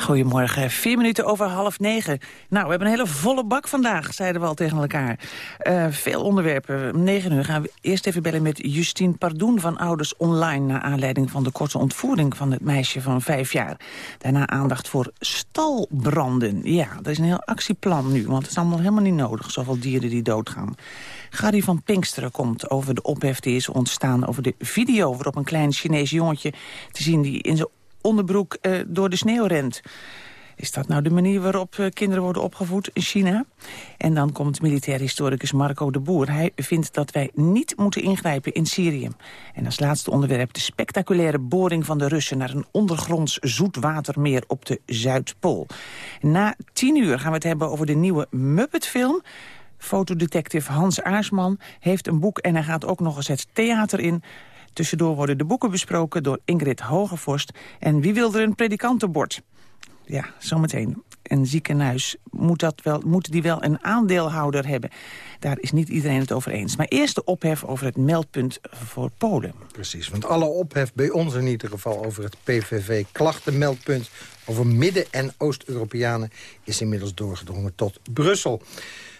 Goedemorgen, vier minuten over half negen. Nou, we hebben een hele volle bak vandaag, zeiden we al tegen elkaar. Uh, veel onderwerpen. Om negen uur gaan we eerst even bellen met Justine Pardoen van Ouders Online... naar aanleiding van de korte ontvoering van het meisje van vijf jaar. Daarna aandacht voor stalbranden. Ja, dat is een heel actieplan nu, want het is allemaal helemaal niet nodig. Zoveel dieren die doodgaan. Gary van Pinksteren komt over de ophef die is ontstaan... over de video waarop een klein Chinees jongetje te zien... die in zijn onderbroek uh, door de sneeuw rent. Is dat nou de manier waarop uh, kinderen worden opgevoed in China? En dan komt militair historicus Marco de Boer. Hij vindt dat wij niet moeten ingrijpen in Syrië. En als laatste onderwerp de spectaculaire boring van de Russen... naar een ondergronds zoetwatermeer op de Zuidpool. Na tien uur gaan we het hebben over de nieuwe Muppet-film... Fotodetective Hans Aarsman heeft een boek en hij gaat ook nog eens het theater in. Tussendoor worden de boeken besproken door Ingrid Hogevorst. En wie wil er een predikantenbord? Ja, zometeen. Een ziekenhuis, moet, dat wel, moet die wel een aandeelhouder hebben? Daar is niet iedereen het over eens. Maar eerst de ophef over het meldpunt voor Polen. Precies, want alle ophef bij ons in ieder geval... over het PVV-klachtenmeldpunt over Midden- en Oost-Europeanen... is inmiddels doorgedrongen tot Brussel.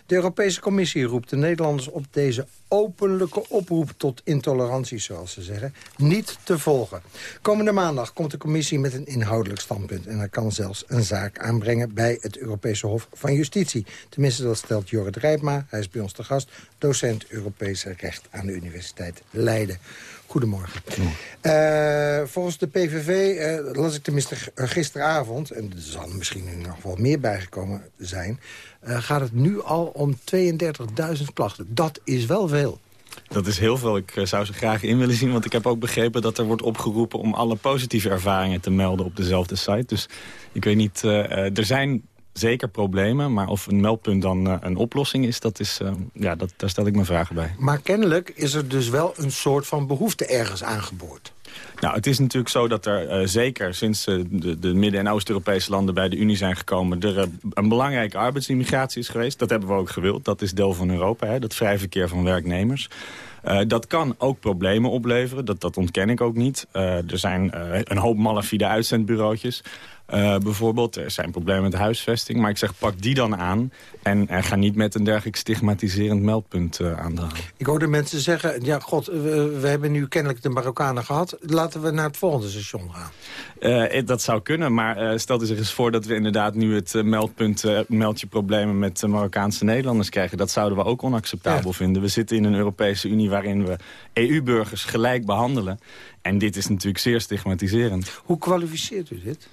De Europese Commissie roept de Nederlanders op deze openlijke oproep tot intolerantie, zoals ze zeggen, niet te volgen. Komende maandag komt de commissie met een inhoudelijk standpunt... en er kan zelfs een zaak aanbrengen bij het Europese Hof van Justitie. Tenminste, dat stelt Jorrit Rijpma, hij is bij ons te gast... docent Europese Recht aan de Universiteit Leiden. Goedemorgen. Uh, volgens de PVV, uh, las ik tenminste gisteravond... en er zal misschien nog wel meer bijgekomen zijn... Uh, gaat het nu al om 32.000 klachten. Dat is wel veel. Dat is heel veel. Ik zou ze graag in willen zien. Want ik heb ook begrepen dat er wordt opgeroepen... om alle positieve ervaringen te melden op dezelfde site. Dus ik weet niet... er zijn zeker problemen. Maar of een meldpunt dan een oplossing is, dat is ja, dat, daar stel ik me vragen bij. Maar kennelijk is er dus wel een soort van behoefte ergens aangeboord. Nou, het is natuurlijk zo dat er uh, zeker sinds de, de Midden- en Oost-Europese landen bij de Unie zijn gekomen... er een belangrijke arbeidsimmigratie is geweest. Dat hebben we ook gewild. Dat is deel van Europa, hè, dat vrij verkeer van werknemers. Dat kan ook problemen opleveren, dat, dat ontken ik ook niet. Er zijn een hoop malafide uitzendbureautjes. Uh, bijvoorbeeld, er zijn problemen met huisvesting. Maar ik zeg, pak die dan aan. En, en ga niet met een dergelijk stigmatiserend meldpunt uh, aandragen. Ik hoorde mensen zeggen, ja god, we, we, hebben nu kennelijk de Marokkanen gehad. Laten we naar het volgende station gaan. Uh, dat zou kunnen, maar stel zich eens voor dat we inderdaad nu het meldpunt... meld je problemen met Marokkaanse Nederlanders krijgen. Dat zouden we ook onacceptabel ja. vinden. We zitten in een Europese Unie waarin we EU-burgers gelijk behandelen. En dit is natuurlijk zeer stigmatiserend. Hoe kwalificeert u dit?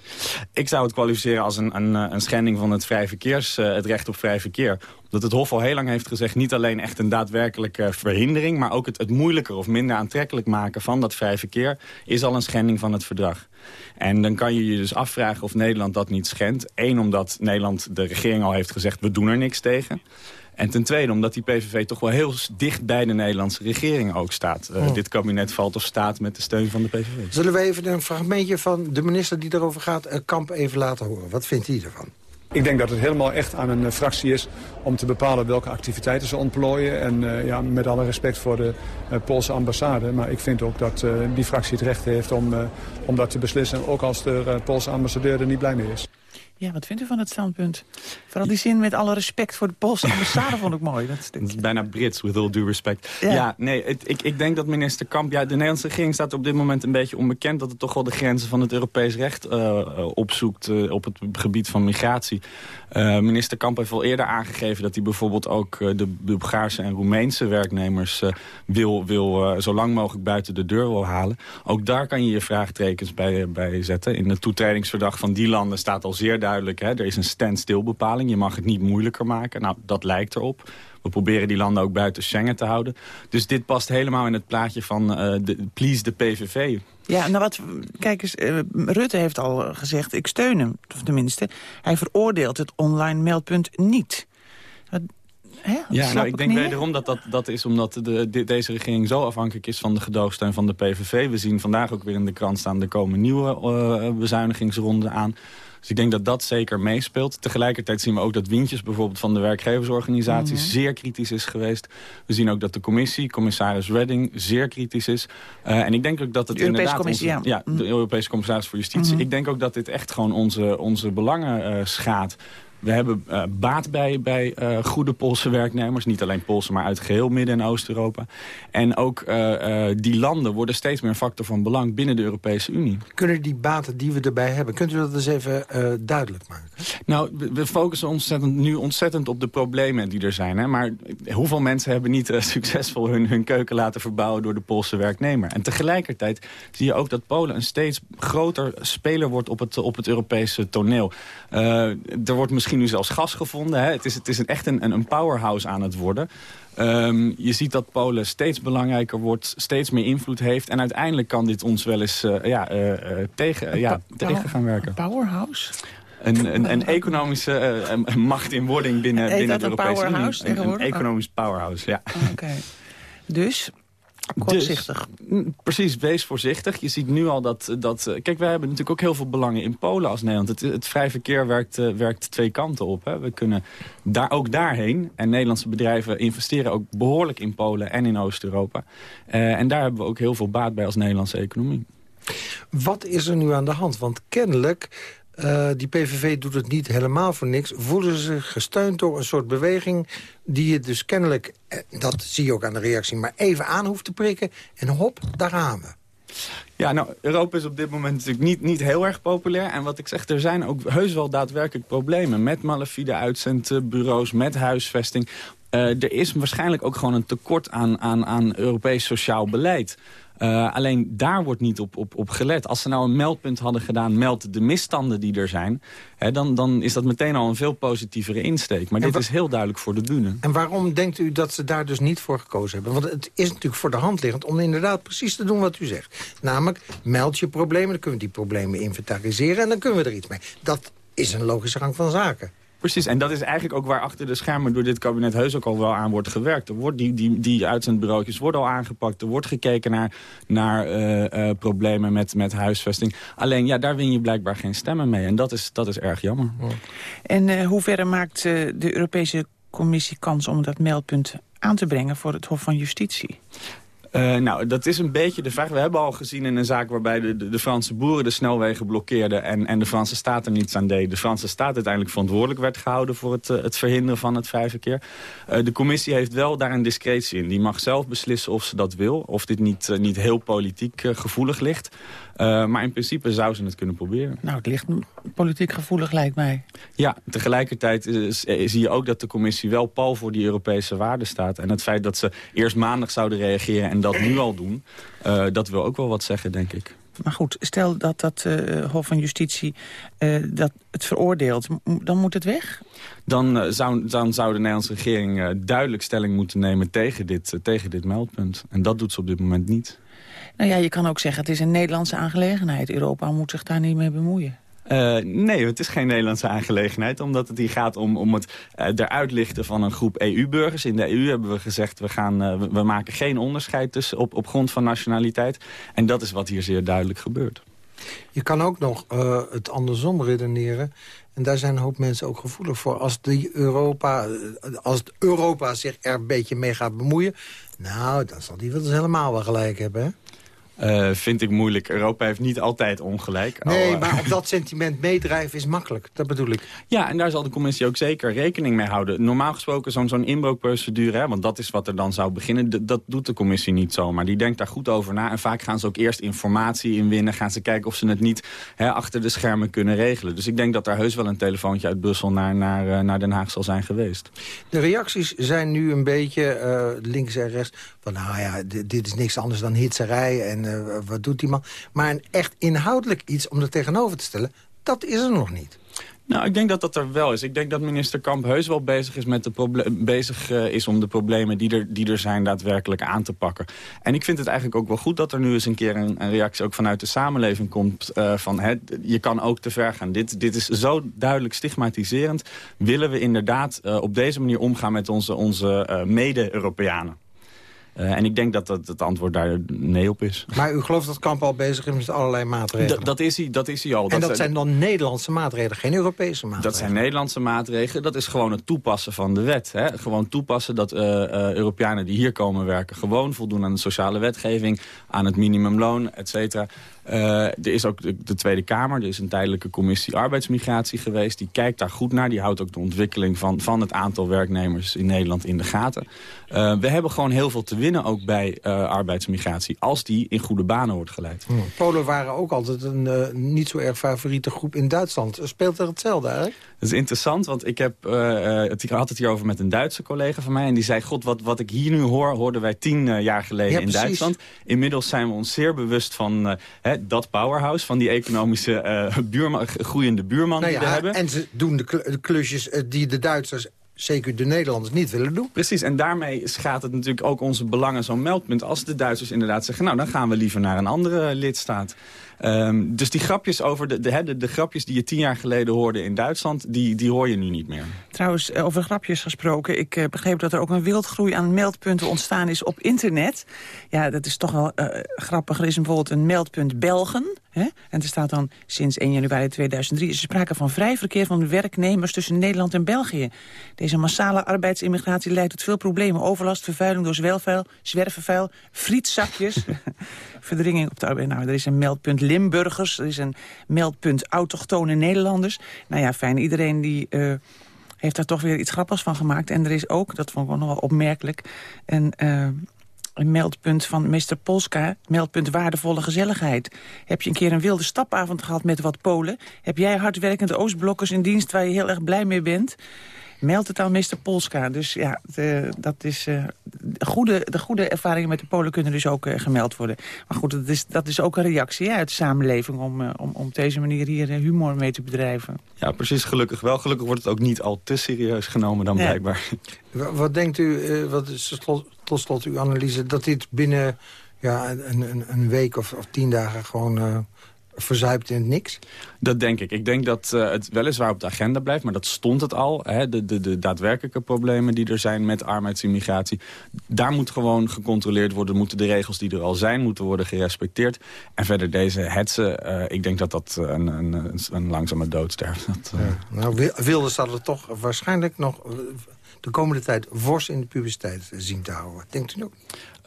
Ik zou het kwalificeren als een, een, een schending van het vrij verkeers, uh, het recht op vrij verkeer. Omdat het Hof al heel lang heeft gezegd... niet alleen echt een daadwerkelijke verhindering... maar ook het, het moeilijker of minder aantrekkelijk maken van dat vrij verkeer... is al een schending van het verdrag. En dan kan je je dus afvragen of Nederland dat niet schendt. Eén, omdat Nederland, de regering al heeft gezegd... we doen er niks tegen. En ten tweede omdat die PVV toch wel heel dicht bij de Nederlandse regering ook staat. Uh, oh. Dit kabinet valt of staat met de steun van de PVV. Zullen we even een fragmentje van de minister die erover gaat... Uh, Kamp even laten horen. Wat vindt hij ervan? Ik denk dat het helemaal echt aan een fractie is om te bepalen welke activiteiten ze ontplooien. En uh, ja, met alle respect voor de uh, Poolse ambassade. Maar ik vind ook dat uh, die fractie het recht heeft om, om dat te beslissen. Ook als de Poolse ambassadeur er niet blij mee is. Ja, wat vindt u van het standpunt? Vooral die zin met alle respect voor de Poolse ambassade vond ik mooi. Dat, dat is bijna Brits, with all due respect. Ja, ja nee, het, ik, ik denk dat minister Kamp... Ja, de Nederlandse regering staat op dit moment een beetje onbekend... dat het toch wel de grenzen van het Europees recht uh, opzoekt... Uh, op het gebied van migratie. Uh, minister Kamp heeft al eerder aangegeven dat hij bijvoorbeeld ook de Bulgaarse en Roemeense werknemers wil, wil zo lang mogelijk buiten de deur wil halen. Ook daar kan je je vraagtekens bij, bij zetten. In het toetredingsverdrag van die landen staat al zeer duidelijk... Hè, er is een standstill-bepaling, je mag het niet moeilijker maken. Nou, dat lijkt erop. We proberen die landen ook buiten Schengen te houden. Dus dit past helemaal in het plaatje van uh, de, please de PVV. Ja, nou wat, kijk eens, uh, Rutte heeft al gezegd, ik steun hem, of tenminste. Hij veroordeelt het online meldpunt niet. Wat? Ja, nou, ik denk wederom dat dat, dat is omdat de, de, deze regering zo afhankelijk is van de gedoogsteun van de PVV. We zien vandaag ook weer in de krant staan, er komen nieuwe uh, bezuinigingsronden aan. Dus ik denk dat dat zeker meespeelt. Tegelijkertijd zien we ook dat Wientjes bijvoorbeeld van de werkgeversorganisaties mm -hmm. zeer kritisch is geweest. We zien ook dat de commissie, commissaris Redding, zeer kritisch is. Uh, en ik denk ook dat het de inderdaad... Onze, ja. ja. de Europese commissaris voor Justitie. Mm -hmm. Ik denk ook dat dit echt gewoon onze, onze belangen uh, schaadt. We hebben uh, baat bij, bij uh, goede Poolse werknemers. Niet alleen Poolse, maar uit geheel Midden- en Oost-Europa. En ook uh, die landen worden steeds meer een factor van belang binnen de Europese Unie. Kunnen die baten die we erbij hebben, kunt u dat eens even duidelijk maken? Nou, we focussen ontzettend, nu ontzettend op de problemen die er zijn. Hè? Maar hoeveel mensen hebben niet succesvol hun, hun keuken laten verbouwen door de Poolse werknemer? En tegelijkertijd zie je ook dat Polen een steeds groter speler wordt op het, op het Europese toneel. er wordt misschien misschien nu zelfs gas gevonden. Hè. Het is, het is een, echt een, een powerhouse aan het worden. Um, je ziet dat Polen steeds belangrijker wordt, steeds meer invloed heeft. En uiteindelijk kan dit ons wel eens uh, ja, uh, tegen, ja, tegen gaan werken. Powerhouse? Een, een, een economische uh, macht in wording binnen, binnen de Europese Unie. Een, een economisch powerhouse, ja. Oké. Okay. Dus Kortzichtig. Dus, precies, wees voorzichtig. Je ziet nu al dat... dat eh, kijk, wij hebben natuurlijk ook heel veel belangen in Polen als Nederland. Het, het vrij verkeer werkt, uh, werkt twee kanten op. Hè. We kunnen daar, ook daarheen. En Nederlandse bedrijven investeren ook behoorlijk in Polen en in Oost-Europa. Uh, en daar hebben we ook heel veel baat bij als Nederlandse economie. Wat is er nu aan de hand? Want kennelijk uh, die PVV doet het niet helemaal voor niks. Voelen ze zich gesteund door een soort beweging... die je dus kennelijk, eh, dat zie je ook aan de reactie... maar even aan hoeft te prikken en hop, daar gaan we. Ja, nou, Europa is op dit moment natuurlijk niet, niet heel erg populair. En wat ik zeg, er zijn ook heus wel daadwerkelijk problemen... met malafide uitzendbureaus, met huisvesting. Uh, er is waarschijnlijk ook gewoon een tekort aan, aan, aan Europees sociaal beleid. Uh, alleen daar wordt niet op, op, op gelet. Als ze nou een meldpunt hadden gedaan, meld de misstanden die er zijn... Hè, dan, dan is dat meteen al een veel positievere insteek. Maar dit is heel duidelijk voor de bühne. En waarom denkt u dat ze daar dus niet voor gekozen hebben? Want het is natuurlijk voor de hand liggend om inderdaad precies te doen wat u zegt. Namelijk, meld je problemen, dan kunnen we die problemen inventariseren... en dan kunnen we er iets mee. Dat is een logische gang van zaken. Precies, en dat is eigenlijk ook waar achter de schermen door dit kabinet heus ook al wel aan wordt gewerkt. Er wordt die, die, die uitzendbureautjes worden al aangepakt. Er wordt gekeken naar, naar uh, uh, problemen met, met huisvesting. Alleen, ja, daar win je blijkbaar geen stemmen mee. En dat is, dat is erg jammer. En uh, hoe verder maakt de Europese Commissie kans om dat meldpunt aan te brengen voor het Hof van Justitie? Uh, nou, dat is een beetje de vraag. We hebben al gezien in een zaak waarbij de, de, Franse boeren de snelwegen blokkeerden... En, en de Franse staat er niets aan deed. De Franse staat uiteindelijk verantwoordelijk werd gehouden... voor het, uh, het verhinderen van het vrij verkeer. Uh, de commissie heeft wel daar een discretie in. Die mag zelf beslissen of ze dat wil. Of dit niet, niet heel politiek gevoelig ligt. Uh, maar in principe zou ze het kunnen proberen. Nou, het ligt politiek gevoelig, lijkt mij. Ja, tegelijkertijd is, is, zie je ook dat de commissie wel pal voor die Europese waarden staat. En het feit dat ze eerst maandag zouden reageren en dat nu al doen... Uh, dat wil ook wel wat zeggen, denk ik. Maar goed, stel dat dat uh, Hof van Justitie uh, dat het veroordeelt, dan moet het weg? Dan, uh, zou, dan zou de Nederlandse regering duidelijk stelling moeten nemen tegen dit, tegen dit meldpunt. En dat doet ze op dit moment niet. Nou ja, je kan ook zeggen het is een Nederlandse aangelegenheid. Europa moet zich daar niet mee bemoeien. Uh, nee, het is geen Nederlandse aangelegenheid. Omdat het hier gaat om, om het uh, eruit lichten van een groep EU-burgers. In de EU hebben we gezegd, we, gaan, uh, we, we, maken geen onderscheid tussen op, op grond van nationaliteit. En dat is wat hier zeer duidelijk gebeurt. Je kan ook nog het andersom redeneren. En daar zijn een hoop mensen ook gevoelig voor. Als, die Europa, als Europa zich er een beetje mee gaat bemoeien... nou, dan zal die wel eens helemaal wel gelijk hebben, hè? Uh, vind ik moeilijk. Europa heeft niet altijd ongelijk. Nee, Al, maar op dat sentiment meedrijven is makkelijk. Dat bedoel ik. Ja, en daar zal de commissie ook zeker rekening mee houden. Normaal gesproken zo'n zo'n inbrookprocedure, hè, want dat is wat er dan zou beginnen. dat doet de commissie niet zomaar. Die denkt daar goed over na. En vaak gaan ze ook eerst informatie inwinnen. Gaan ze kijken of ze het niet hè, achter de schermen kunnen regelen. Dus ik denk dat daar heus wel een telefoontje uit Brussel naar, naar, uh, naar Den Haag zal zijn geweest. De reacties zijn nu een beetje links en rechts. Van nou ja, dit is niks anders dan hitserij en uh, wat doet die man? Maar een echt inhoudelijk iets om er tegenover te stellen, dat is er nog niet. Nou, ik denk dat dat er wel is. Ik denk dat minister Kamp heus wel bezig is, met de bezig, uh, is om de problemen die er, die er zijn daadwerkelijk aan te pakken. En ik vind het eigenlijk ook wel goed dat er nu eens een keer een, reactie ook vanuit de samenleving komt. Uh, van je kan ook te ver gaan. Dit, dit is zo duidelijk stigmatiserend. Willen we inderdaad op deze manier omgaan met onze, onze mede-Europeanen? Uh, en ik denk dat, dat het antwoord daar nee op is. Maar u gelooft dat Kamp al bezig is met allerlei maatregelen? D dat, is hij, dat is hij al. En dat, zijn dan Nederlandse maatregelen, geen Europese maatregelen? Dat zijn Nederlandse maatregelen. Dat is gewoon het toepassen van de wet. Hè? Gewoon toepassen dat uh, uh, Europeanen die hier komen werken... gewoon voldoen aan de sociale wetgeving, aan het minimumloon, et cetera. Uh, er is ook de, de, Tweede Kamer, er is een tijdelijke commissie arbeidsmigratie geweest. Die kijkt daar goed naar. Die houdt ook de ontwikkeling van, van het aantal werknemers in Nederland in de gaten. Uh, we hebben gewoon heel veel te winnen ook bij uh, arbeidsmigratie. Als die in goede banen wordt geleid. Hmm. Polen waren ook altijd een niet zo erg favoriete groep in Duitsland. Speelt er hetzelfde eigenlijk? Dat is interessant, want ik heb, het, ik had het hierover met een Duitse collega van mij. En die zei, god, wat, wat ik hier nu hoor, hoorden wij tien jaar geleden ja, in precies. Duitsland. Inmiddels zijn we ons zeer bewust van dat powerhouse, van die economische uh, buurman, groeiende buurman nou die we hebben. En ze doen de, kl de klusjes uh, die de Duitsers zeker de Nederlanders niet willen doen. Precies, en daarmee schaadt het natuurlijk ook onze belangen zo'n meldpunt... als de Duitsers inderdaad zeggen, nou, dan gaan we liever naar een andere lidstaat. Um, dus die grapjes over de, de, de, de, grapjes die je tien jaar geleden hoorde in Duitsland... die, die hoor je nu niet meer. Trouwens, over grapjes gesproken. Ik begreep dat er ook een wildgroei aan meldpunten ontstaan is op internet. Ja, dat is toch wel uh, grappig. Er is bijvoorbeeld een meldpunt Belgen. Hè? En er staat dan sinds 1 januari 2003... is er sprake van vrij verkeer van werknemers tussen Nederland en België. Deze massale arbeidsimmigratie leidt tot veel problemen. Overlast, vervuiling door zwelvuil, zwervenvuil, frietzakjes... verdringing op de arbeid. Nou, er is een meldpunt Limburgers, er is een meldpunt autochtone Nederlanders. Nou ja, fijn, iedereen die... Uh, heeft daar toch weer iets grappigs van gemaakt. En er is ook, dat vond ik nog wel opmerkelijk... een, uh, een meldpunt van Mr. Polska, meldpunt waardevolle gezelligheid. Heb je een keer een wilde stapavond gehad met wat Polen? Heb jij hardwerkende Oostblokkers in dienst waar je heel erg blij mee bent? Meld het aan Mr. Polska. Dus ja, de, dat is, uh, de, goede, de goede ervaringen met de Polen kunnen dus ook uh, gemeld worden. Maar goed, dat is, dat is ook een reactie hè, uit de samenleving... om, uh, om, om op deze manier hier humor mee te bedrijven. Ja, precies. Gelukkig wel. Gelukkig wordt het ook niet al te serieus genomen dan ja. blijkbaar. Wat denkt u, wat is tot slot uw analyse... dat dit binnen ja, een, een, een week of, of tien dagen gewoon verzuipt in het niks? Dat denk ik. Ik denk dat uh, het weliswaar op de agenda blijft, maar dat stond het al. Hè, de, de, de daadwerkelijke problemen die er zijn met arbeidsimmigratie. Daar moet gewoon gecontroleerd worden. Moeten de regels die er al zijn, moeten worden gerespecteerd. En verder deze hetsen, uh, ik denk dat dat een, een, een langzame dood sterft. Dat, uh... ja. Nou, Wilde zal er toch waarschijnlijk nog de komende tijd fors in de publiciteit zien te houden. Denkt u ook?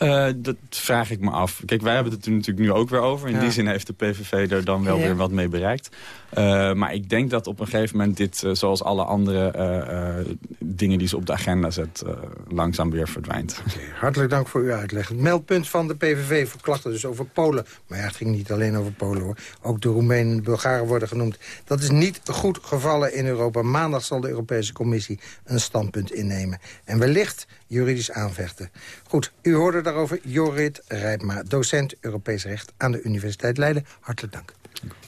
Uh, dat vraag ik me af. Kijk, wij hebben het er natuurlijk nu ook weer over. In ja. die zin heeft de PVV er dan wel ja. weer wat mee bereikt. Uh, maar ik denk dat op een gegeven moment dit, uh, zoals alle andere dingen die ze op de agenda zet, langzaam weer verdwijnt. Okay, hartelijk dank voor uw uitleg. Het meldpunt van de PVV voor klachten dus over Polen. Maar ja, het ging niet alleen over Polen hoor. Ook de Roemenen en de Bulgaren worden genoemd. Dat is niet goed gevallen in Europa. Maandag zal de Europese Commissie een standpunt innemen. En wellicht juridisch aanvechten. Goed, u hoorde daarover Jorrit Rijpma, docent Europees Recht aan de Universiteit Leiden. Hartelijk dank.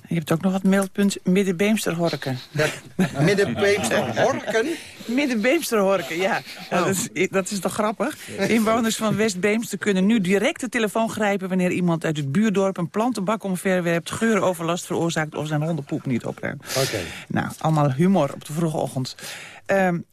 Je hebt ook nog het meldpunt Middenbeemsterhorken. Middenbeemsterhorken? Middenbeemsterhorken, ja. Oh. Dat, is, dat is toch grappig? Inwoners van West-Beemster kunnen nu direct de telefoon grijpen... wanneer iemand uit het buurdorp een plantenbak omverwerpt... geuroverlast veroorzaakt of zijn hondenpoep niet opruimt. Oké. Okay. Nou, allemaal humor op de vroege ochtend. Um,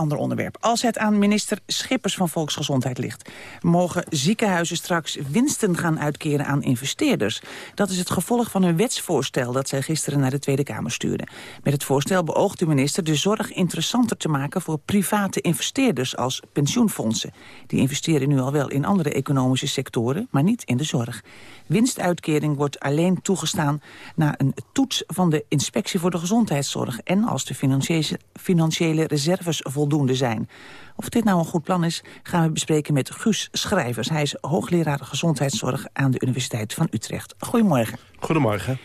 ander onderwerp. Als het aan minister Schippers van Volksgezondheid ligt... mogen ziekenhuizen straks winsten gaan uitkeren aan investeerders. Dat is het gevolg van een wetsvoorstel dat zij gisteren naar de Tweede Kamer stuurde. Met het voorstel beoogt de minister de zorg interessanter te maken... voor private investeerders als pensioenfondsen. Die investeren nu al wel in andere economische sectoren, maar niet in de zorg. Winstuitkering wordt alleen toegestaan na een toets van de Inspectie voor de Gezondheidszorg... en als de financiële, financiële reserves voldoende zijn. Of dit nou een goed plan is, gaan we bespreken met Guus Schrijvers. Hij is hoogleraar gezondheidszorg aan de Universiteit van Utrecht. Goedemorgen. Goedemorgen.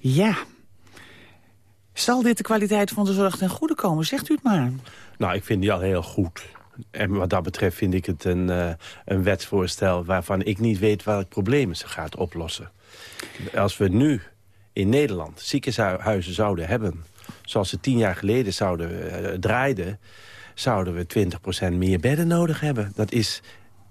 Ja. Zal dit de kwaliteit van de zorg ten goede komen? Zegt u het maar. Nou, ik vind die al heel goed. En wat dat betreft vind ik het een, uh, een wetsvoorstel... waarvan ik niet weet welk probleem ze gaat oplossen. Als we nu in Nederland ziekenhuizen zouden hebben... zoals ze tien jaar geleden zouden uh, draaiden... zouden we 20% meer bedden nodig hebben. Dat is,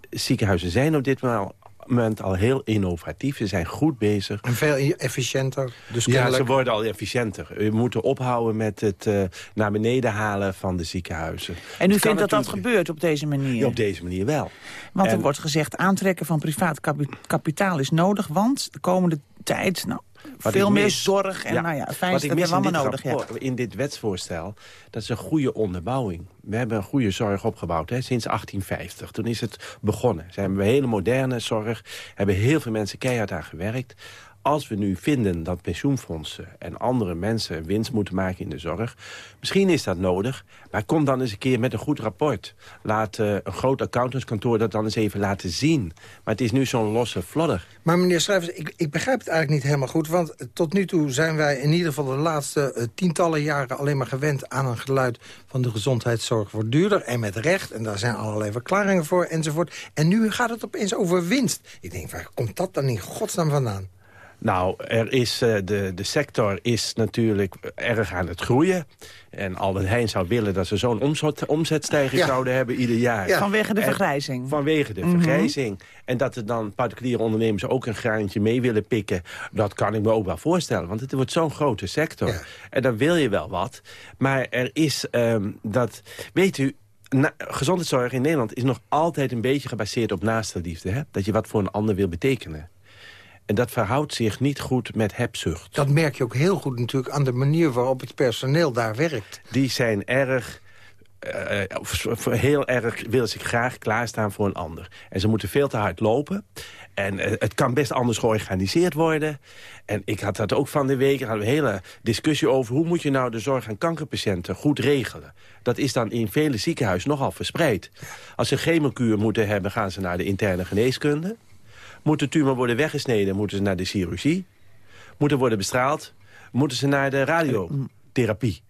ziekenhuizen zijn op dit moment moment al heel innovatief. Ze zijn goed bezig. En veel efficiënter. Dus ja, kennelijk- ze worden al efficiënter. We moeten ophouden met het eh, naar beneden halen van de ziekenhuizen. En u vindt dat dat gebeurt op deze manier? Ja, op deze manier wel. Want er wordt gezegd, aantrekken van privaat kapi- kapitaal is nodig... want de komende tijd, nou, Wat veel meer mis- zorg en Ja, nou ja, fijn, dat hebben we allemaal nodig. Ja. rapport, In dit wetsvoorstel, dat is een goede onderbouwing. We hebben een goede zorg opgebouwd hè, sinds 1850. Toen is het begonnen. Ze hebben hele moderne zorg. Hebben heel veel mensen keihard aan gewerkt. Als we nu vinden dat pensioenfondsen en andere mensen winst moeten maken in de zorg... misschien is dat nodig, maar kom dan eens een keer met een goed rapport. Laat eh, een groot accountantskantoor dat dan eens even laten zien. Maar het is nu zo'n losse flodder. Maar meneer Schrijvers, ik, ik begrijp het eigenlijk niet helemaal goed. Want tot nu toe zijn wij in ieder geval de laatste eh, tientallen jaren... alleen maar gewend aan een geluid van de gezondheidszorg wordt duurder. En met recht, en daar zijn allerlei verklaringen voor enzovoort. En nu gaat het opeens over winst. Ik denk, waar komt dat dan in godsnaam vandaan? Nou, er is, eh, de, de sector is natuurlijk erg aan het groeien. En Albert Heijn zou willen dat ze zo'n omzet, omzetstijging Ja. zouden hebben ieder jaar. Ja. Vanwege de En- vergrijzing. Vanwege de Mhm. vergrijzing. En dat er dan particuliere ondernemers ook een graantje mee willen pikken... dat kan ik me ook wel voorstellen. Want het wordt zo'n grote sector. En dan wil je wel wat. Maar er is ehm, dat... Weet u, na- gezondheidszorg in Nederland is nog altijd een beetje gebaseerd op naastenliefde. Hè? Dat je wat voor een ander wil betekenen. En dat verhoudt zich niet goed met hebzucht. Dat merk je ook heel goed natuurlijk aan de manier waarop het personeel daar werkt. Die zijn erg... eh, heel erg willen zich graag klaarstaan voor een ander. En ze moeten veel te hard lopen. En eh, het kan best anders georganiseerd worden. En ik had dat ook van de week. Hadden we een hele discussie over... hoe moet je nou de zorg aan kankerpatiënten goed regelen. Dat is dan in vele ziekenhuizen nogal verspreid. Als ze chemokuur moeten hebben, gaan ze naar de interne geneeskunde. Moet de tumor worden weggesneden, moeten ze naar de chirurgie. Moeten worden bestraald, moeten ze naar de radiotherapie.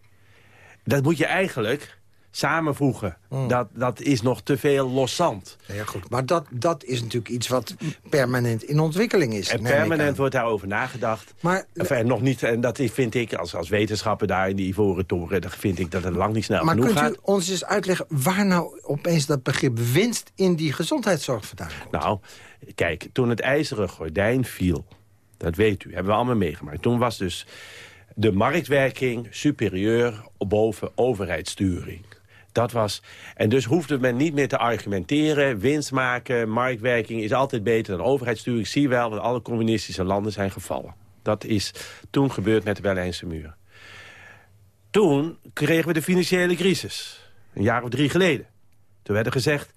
Dat moet je eigenlijk samenvoegen. Dat, dat is nog te veel loszand. Ja, goed. Maar dat, dat is natuurlijk iets wat permanent in ontwikkeling is. En permanent wordt daarover nagedacht. Maar, enfin, nog niet, en dat vind ik als, als wetenschapper daar in die Ivoren Toren... dan vind ik dat het lang niet snel maar genoeg kunt gaat. u ons eens uitleggen waar nou opeens dat begrip winst in die gezondheidszorg vandaan komt? Nou, kijk, toen het ijzeren gordijn viel... dat weet u, hebben we allemaal meegemaakt. Toen was dus de marktwerking superieur boven overheidssturing. Dat was, en dus hoefde men niet meer te argumenteren. Winst maken, marktwerking is altijd beter dan overheidssturing. Zie wel, dat alle communistische landen zijn gevallen. Dat is toen gebeurd met de Berlijnse muur. Toen kregen we de financiële crisis. Een jaar of drie geleden. Toen werd er gezegd...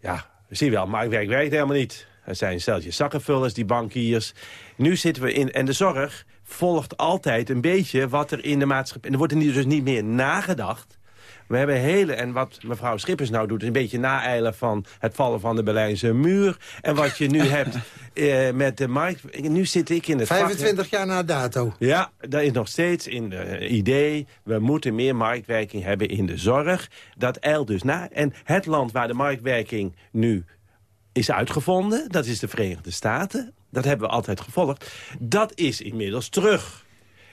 Ja, zie wel, marktwerk werkt helemaal niet. Er zijn steltjes zakkenvullers, die bankiers. Nu zitten we in... En de zorg volgt altijd een beetje wat er in de maatschappij... En er wordt er dus niet meer nagedacht... We hebben hele, en wat mevrouw Schippers nou doet... is een beetje naeilen van het vallen van de Berlijnse muur. En wat je nu hebt eh, met de markt... Nu zit ik in het vak- 25 jaar na dato. ja, dat is nog steeds in de idee... we moeten meer marktwerking hebben in de zorg. Dat eilt dus na. En het land waar de marktwerking nu is uitgevonden... dat is de Verenigde Staten. Dat hebben we altijd gevolgd. Dat is inmiddels terug.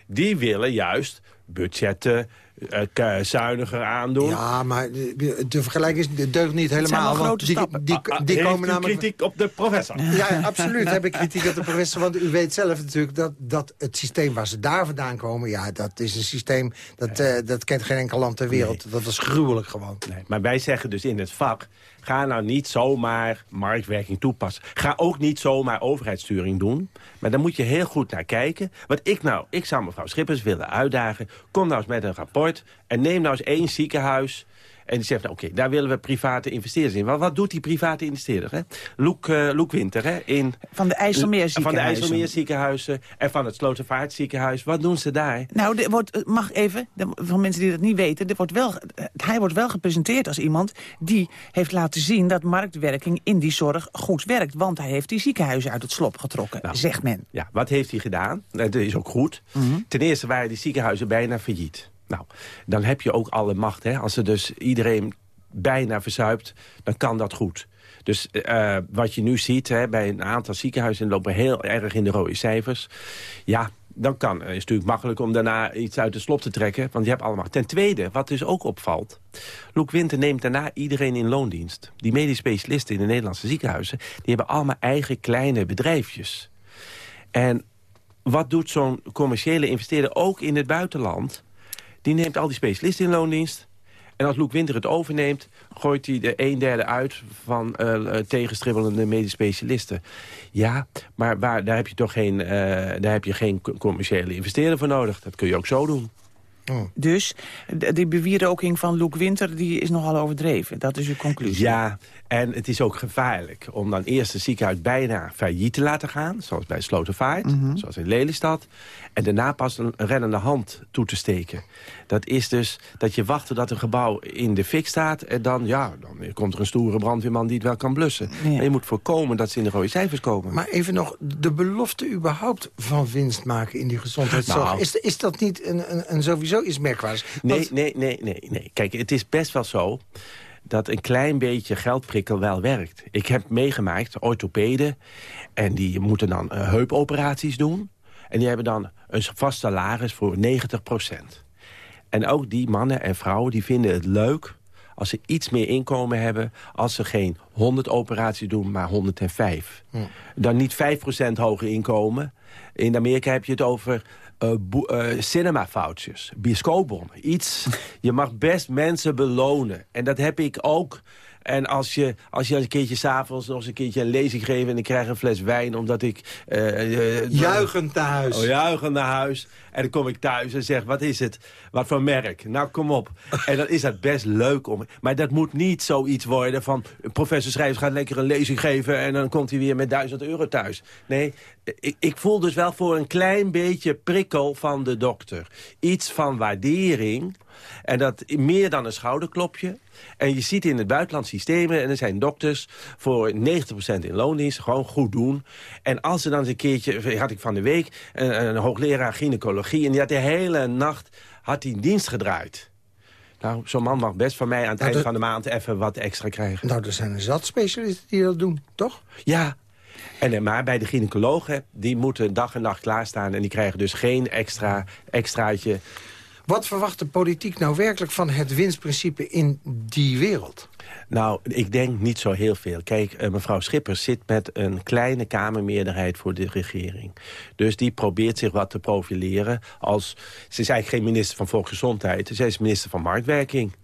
Die willen juist budgetten eh, k- zuiniger aandoen. Ja, maar de, de vergelijking is, de deugt niet helemaal. want grote die, stappen. Die, Ah, ah, die, komen namelijk... kritiek op de professor? Ja, absoluut heb ik kritiek op de professor. Want u weet zelf natuurlijk dat, dat het systeem waar ze daar vandaan komen... ja, dat is een systeem, dat, eh, dat kent geen enkel land ter wereld. Dat is gruwelijk gewoon. Nee, maar wij zeggen dus in het vak... ga nou niet zomaar marktwerking toepassen. Ga ook niet zomaar overheidssturing doen. Maar daar moet je heel goed naar kijken. Wat ik nou, ik zou mevrouw Schippers willen uitdagen... kom nou eens met een rapport en neem nou eens één ziekenhuis... En die zegt, nou, oké, daar willen we private investeerders in. Maar wat doet die private investeerder? Hè? Loek, eh, Loek Winter, hè? In, Van de IJsselmeerziekenhuizen. Van de IJsselmeerziekenhuizen en van het Slotervaartziekenhuis. Wat doen ze daar? Nou, er wordt, eh, mag even, van mensen die dat niet weten... Er wordt wel, eh, hij wordt wel gepresenteerd als iemand die heeft laten zien... dat marktwerking in die zorg goed werkt. Want hij heeft die ziekenhuizen uit het slop getrokken, zegt men. Ja, wat heeft hij gedaan? Dat is ook goed. Ten eerste waren die ziekenhuizen bijna failliet. Nou, dan heb je ook alle macht. Hè? Als er dus iedereen bijna verzuipt, dan kan dat goed. Dus eh, wat je nu ziet hè, bij een aantal ziekenhuizen... lopen heel erg in de rode cijfers. Ja, dan kan, het is natuurlijk makkelijk om daarna iets uit de slop te trekken. Want je hebt allemaal. Ten tweede, wat dus ook opvalt. Loek Winter neemt daarna iedereen in loondienst. Die medisch specialisten in de Nederlandse ziekenhuizen... die hebben allemaal eigen kleine bedrijfjes. En wat doet zo'n commerciële investeerder ook in het buitenland? Die neemt al die specialisten in loondienst. En als Loek Winter het overneemt, gooit hij de een derde uit van uh, tegenstribbelende medisch specialisten. Ja, maar waar, daar heb je toch geen, uh, daar heb je geen commerciële investeerder voor nodig. Dat kun je ook zo doen. Oh. Dus die bewieroking van Loek Winter die is nogal overdreven. Dat is uw conclusie. Ja, en het is ook gevaarlijk om dan eerst het ziekenhuis bijna failliet te laten gaan. Zoals bij Slotervaart, mm zoals in Lelystad. En daarna pas een rennende hand toe te steken. Dat is dus dat je wacht tot een gebouw in de fik staat. En dan, ja, dan komt er een stoere brandweerman die het wel kan blussen. En je moet voorkomen dat ze in de rode cijfers komen. Maar even nog, de belofte überhaupt van winst maken in die gezondheidszorg. Nou, is, is dat niet een, een, een sowieso iets merkwaardigs? Nee, nee, nee, nee, nee. Kijk, het is best wel zo dat een klein beetje geldprikkel wel werkt. Ik heb meegemaakt, orthopeden, en die moeten dan uh, heupoperaties doen. En die hebben dan een vast salaris voor 90% En ook die mannen en vrouwen die vinden het leuk als ze iets meer inkomen hebben... als ze geen 100 operaties doen, maar 105. Hm. Dan niet 5% hoger inkomen. In Amerika heb je het over uh, uh, bioscoopbonnen. Iets, je mag best mensen belonen. En dat heb ik ook en als je, als je een keertje s'avonds nog eens een keertje een lezing geeft... en ik krijg een fles wijn omdat ik... Uh, juichend naar huis. Oh, juichend naar huis. En dan kom ik thuis en zeg, wat is het? Wat voor merk? Nou, kom op. en dan is dat best leuk. om. Maar dat moet niet zoiets worden van... professor Schrijvers gaat lekker een lezing geven... en dan komt hij weer met duizend euro thuis. Nee, ik, ik voel dus wel voor een klein beetje prikkel van de dokter. Iets van waardering... En dat meer dan een schouderklopje. En je ziet in het buitenland systemen... en er zijn dokters voor 90% in loondienst, gewoon goed doen. En als ze dan eens een keertje... had ik van de week een, een hoogleraar gynaecologie... en die had de hele nacht had die dienst gedraaid. Nou, zo'n man mag best van mij aan het nou, eind van de maand even wat extra krijgen. Nou, er zijn zat specialisten die dat doen, toch? Ja, en, eh, maar bij de gynaecologen, die moeten dag en nacht klaarstaan... en die krijgen dus geen extra extraatje wat verwacht de politiek nou werkelijk van het winstprincipe in die wereld? Nou, ik denk niet zo heel veel. Kijk, eh, mevrouw Schippers zit met een kleine kamermeerderheid voor de regering. Dus die probeert zich wat te profileren. Als, ze is eigenlijk geen minister van Volksgezondheid. Zij is minister van Marktwerking.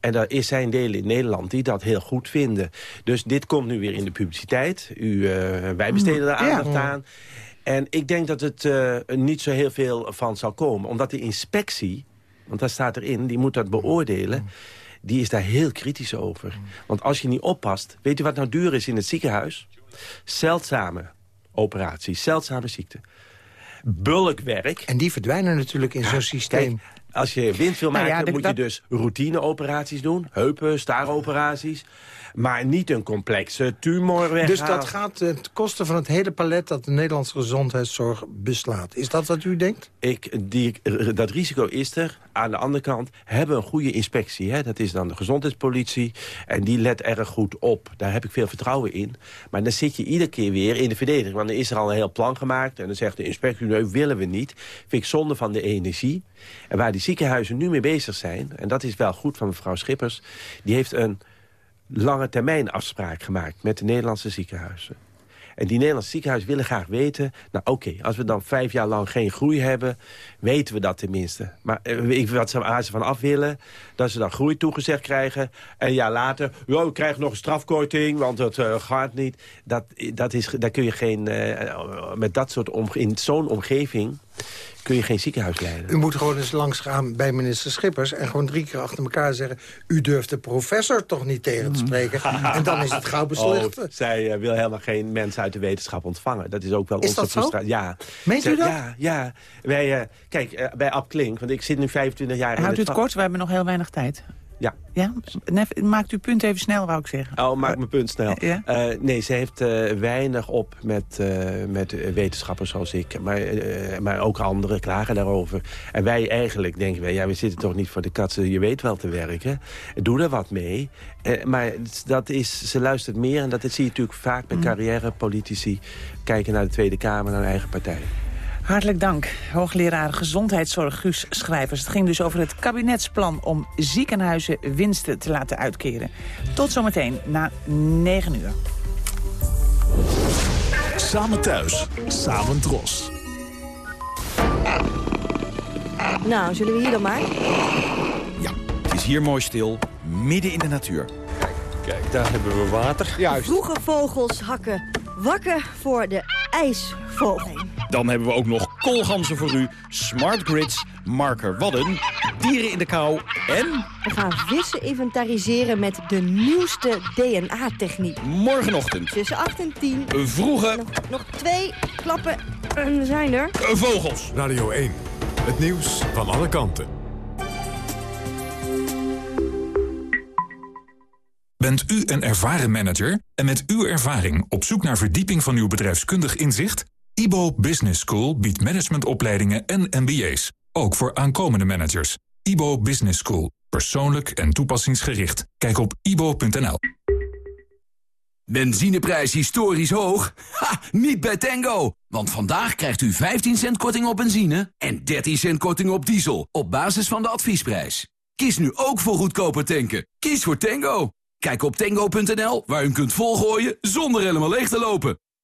En er zijn delen in Nederland die dat heel goed vinden. Dus dit komt nu weer in de publiciteit. U, uh, wij besteden er aandacht aan. En ik denk dat het uh, niet zo heel veel van zal komen. Omdat de inspectie, want daar staat erin, die moet dat beoordelen... die is daar heel kritisch over. Want als je niet oppast, weet u wat nou duur is in het ziekenhuis? Zeldzame operaties, zeldzame ziekte. Bulkwerk. En die verdwijnen natuurlijk in zo'n systeem. als je winst wil nou maken, moet je dus routineoperaties doen. Heupen, staaroperaties. Maar niet een complexe tumor. Dus dat gaat ten koste van het hele palet dat de Nederlandse gezondheidszorg beslaat. Is dat wat u denkt? Ik, die, dat risico is er. Aan de andere kant hebben we een goede inspectie. Hè? Dat is dan de gezondheidspolitie. En die let erg goed op. Daar heb ik veel vertrouwen in. Maar dan zit je iedere keer weer in de verdediging. Want dan is er al een heel plan gemaakt. En dan zegt de inspectie, nee, willen we niet. Vind ik zonde van de energie. En waar die ziekenhuizen nu mee bezig zijn... en dat is wel goed van mevrouw Schippers... die heeft een lange termijn afspraak gemaakt met de Nederlandse ziekenhuizen. En die Nederlandse ziekenhuizen willen graag weten... nou oké, als we dan vijf jaar lang geen groei hebben... weten we dat tenminste. Maar uh, wat ze, van af willen... dat ze dan groei toegezegd krijgen... en een jaar later, ja, we krijgen nog een strafkorting... want dat uh, gaat niet. Dat, dat is, daar kun je geen... Uh, met dat soort in zo'n omgeving kun je geen ziekenhuis leiden. U moet gewoon eens langs gaan bij minister Schippers... en gewoon drie keer achter elkaar zeggen... u durft de professor toch niet tegen te spreken. en dan is het gauw beslecht. Oh, zij uh, wil helemaal geen mensen uit de wetenschap ontvangen. Dat is ook wel is onze frustratie. Ja. Meent u dat? Ja, ja. Wij, uh, kijk, uh, bij Ab Klink, want ik zit nu 25 jaar in Houdt u het kort? We hebben nog heel weinig tijd. Ja. ja? Maakt uw punt even snel, wou ik zeggen. Oh, maak mijn punt snel. Ja? Uh, nee, ze heeft uh, weinig op met, uh, met wetenschappers zoals ik. Maar, maar ook anderen klagen daarover. En wij eigenlijk denken, wij, ja, we zitten toch niet voor de katsen. Je weet wel te werken. Doe er wat mee. maar dat is, ze luistert meer. En dat zie je natuurlijk vaak met mm. carrièrepolitici. Kijken naar de Tweede Kamer, naar hun eigen partij. Hartelijk dank, hoogleraar gezondheidszorg Guus Schrijvers. Het ging dus over het kabinetsplan om ziekenhuizen winsten te laten uitkeren. Tot zometeen na 9 uur. Samen thuis, samen dros. Nou, zullen we hier dan maar? Het is hier mooi stil, midden in de natuur. Kijk, daar hebben we water. Juist. Vroege vogels hakken wakker voor de ijsvogel. Dan hebben we ook nog koolganzen voor u, smart grids, marker wadden, dieren in de kou en... We gaan vissen inventariseren met de nieuwste DNA-techniek. Morgenochtend. Tussen 8 en 10. Vroege... Nog, nog twee klappen en we zijn er. Vogels. Radio 1. Het nieuws van alle kanten. Bent u een ervaren manager en met uw ervaring op zoek naar verdieping van uw bedrijfskundig inzicht? IBO Business School biedt managementopleidingen en MBA's, ook voor aankomende managers. IBO Business School, persoonlijk en toepassingsgericht. Kijk op ibo.nl. Benzineprijs historisch hoog? Ha, niet bij Tango! Want vandaag krijgt u 15 cent korting op benzine en 13 cent korting op diesel op basis van de adviesprijs. Kies nu ook voor goedkoper tanken. Kies voor Tango. Kijk op tango.nl waar u kunt volgooien zonder helemaal leeg te lopen.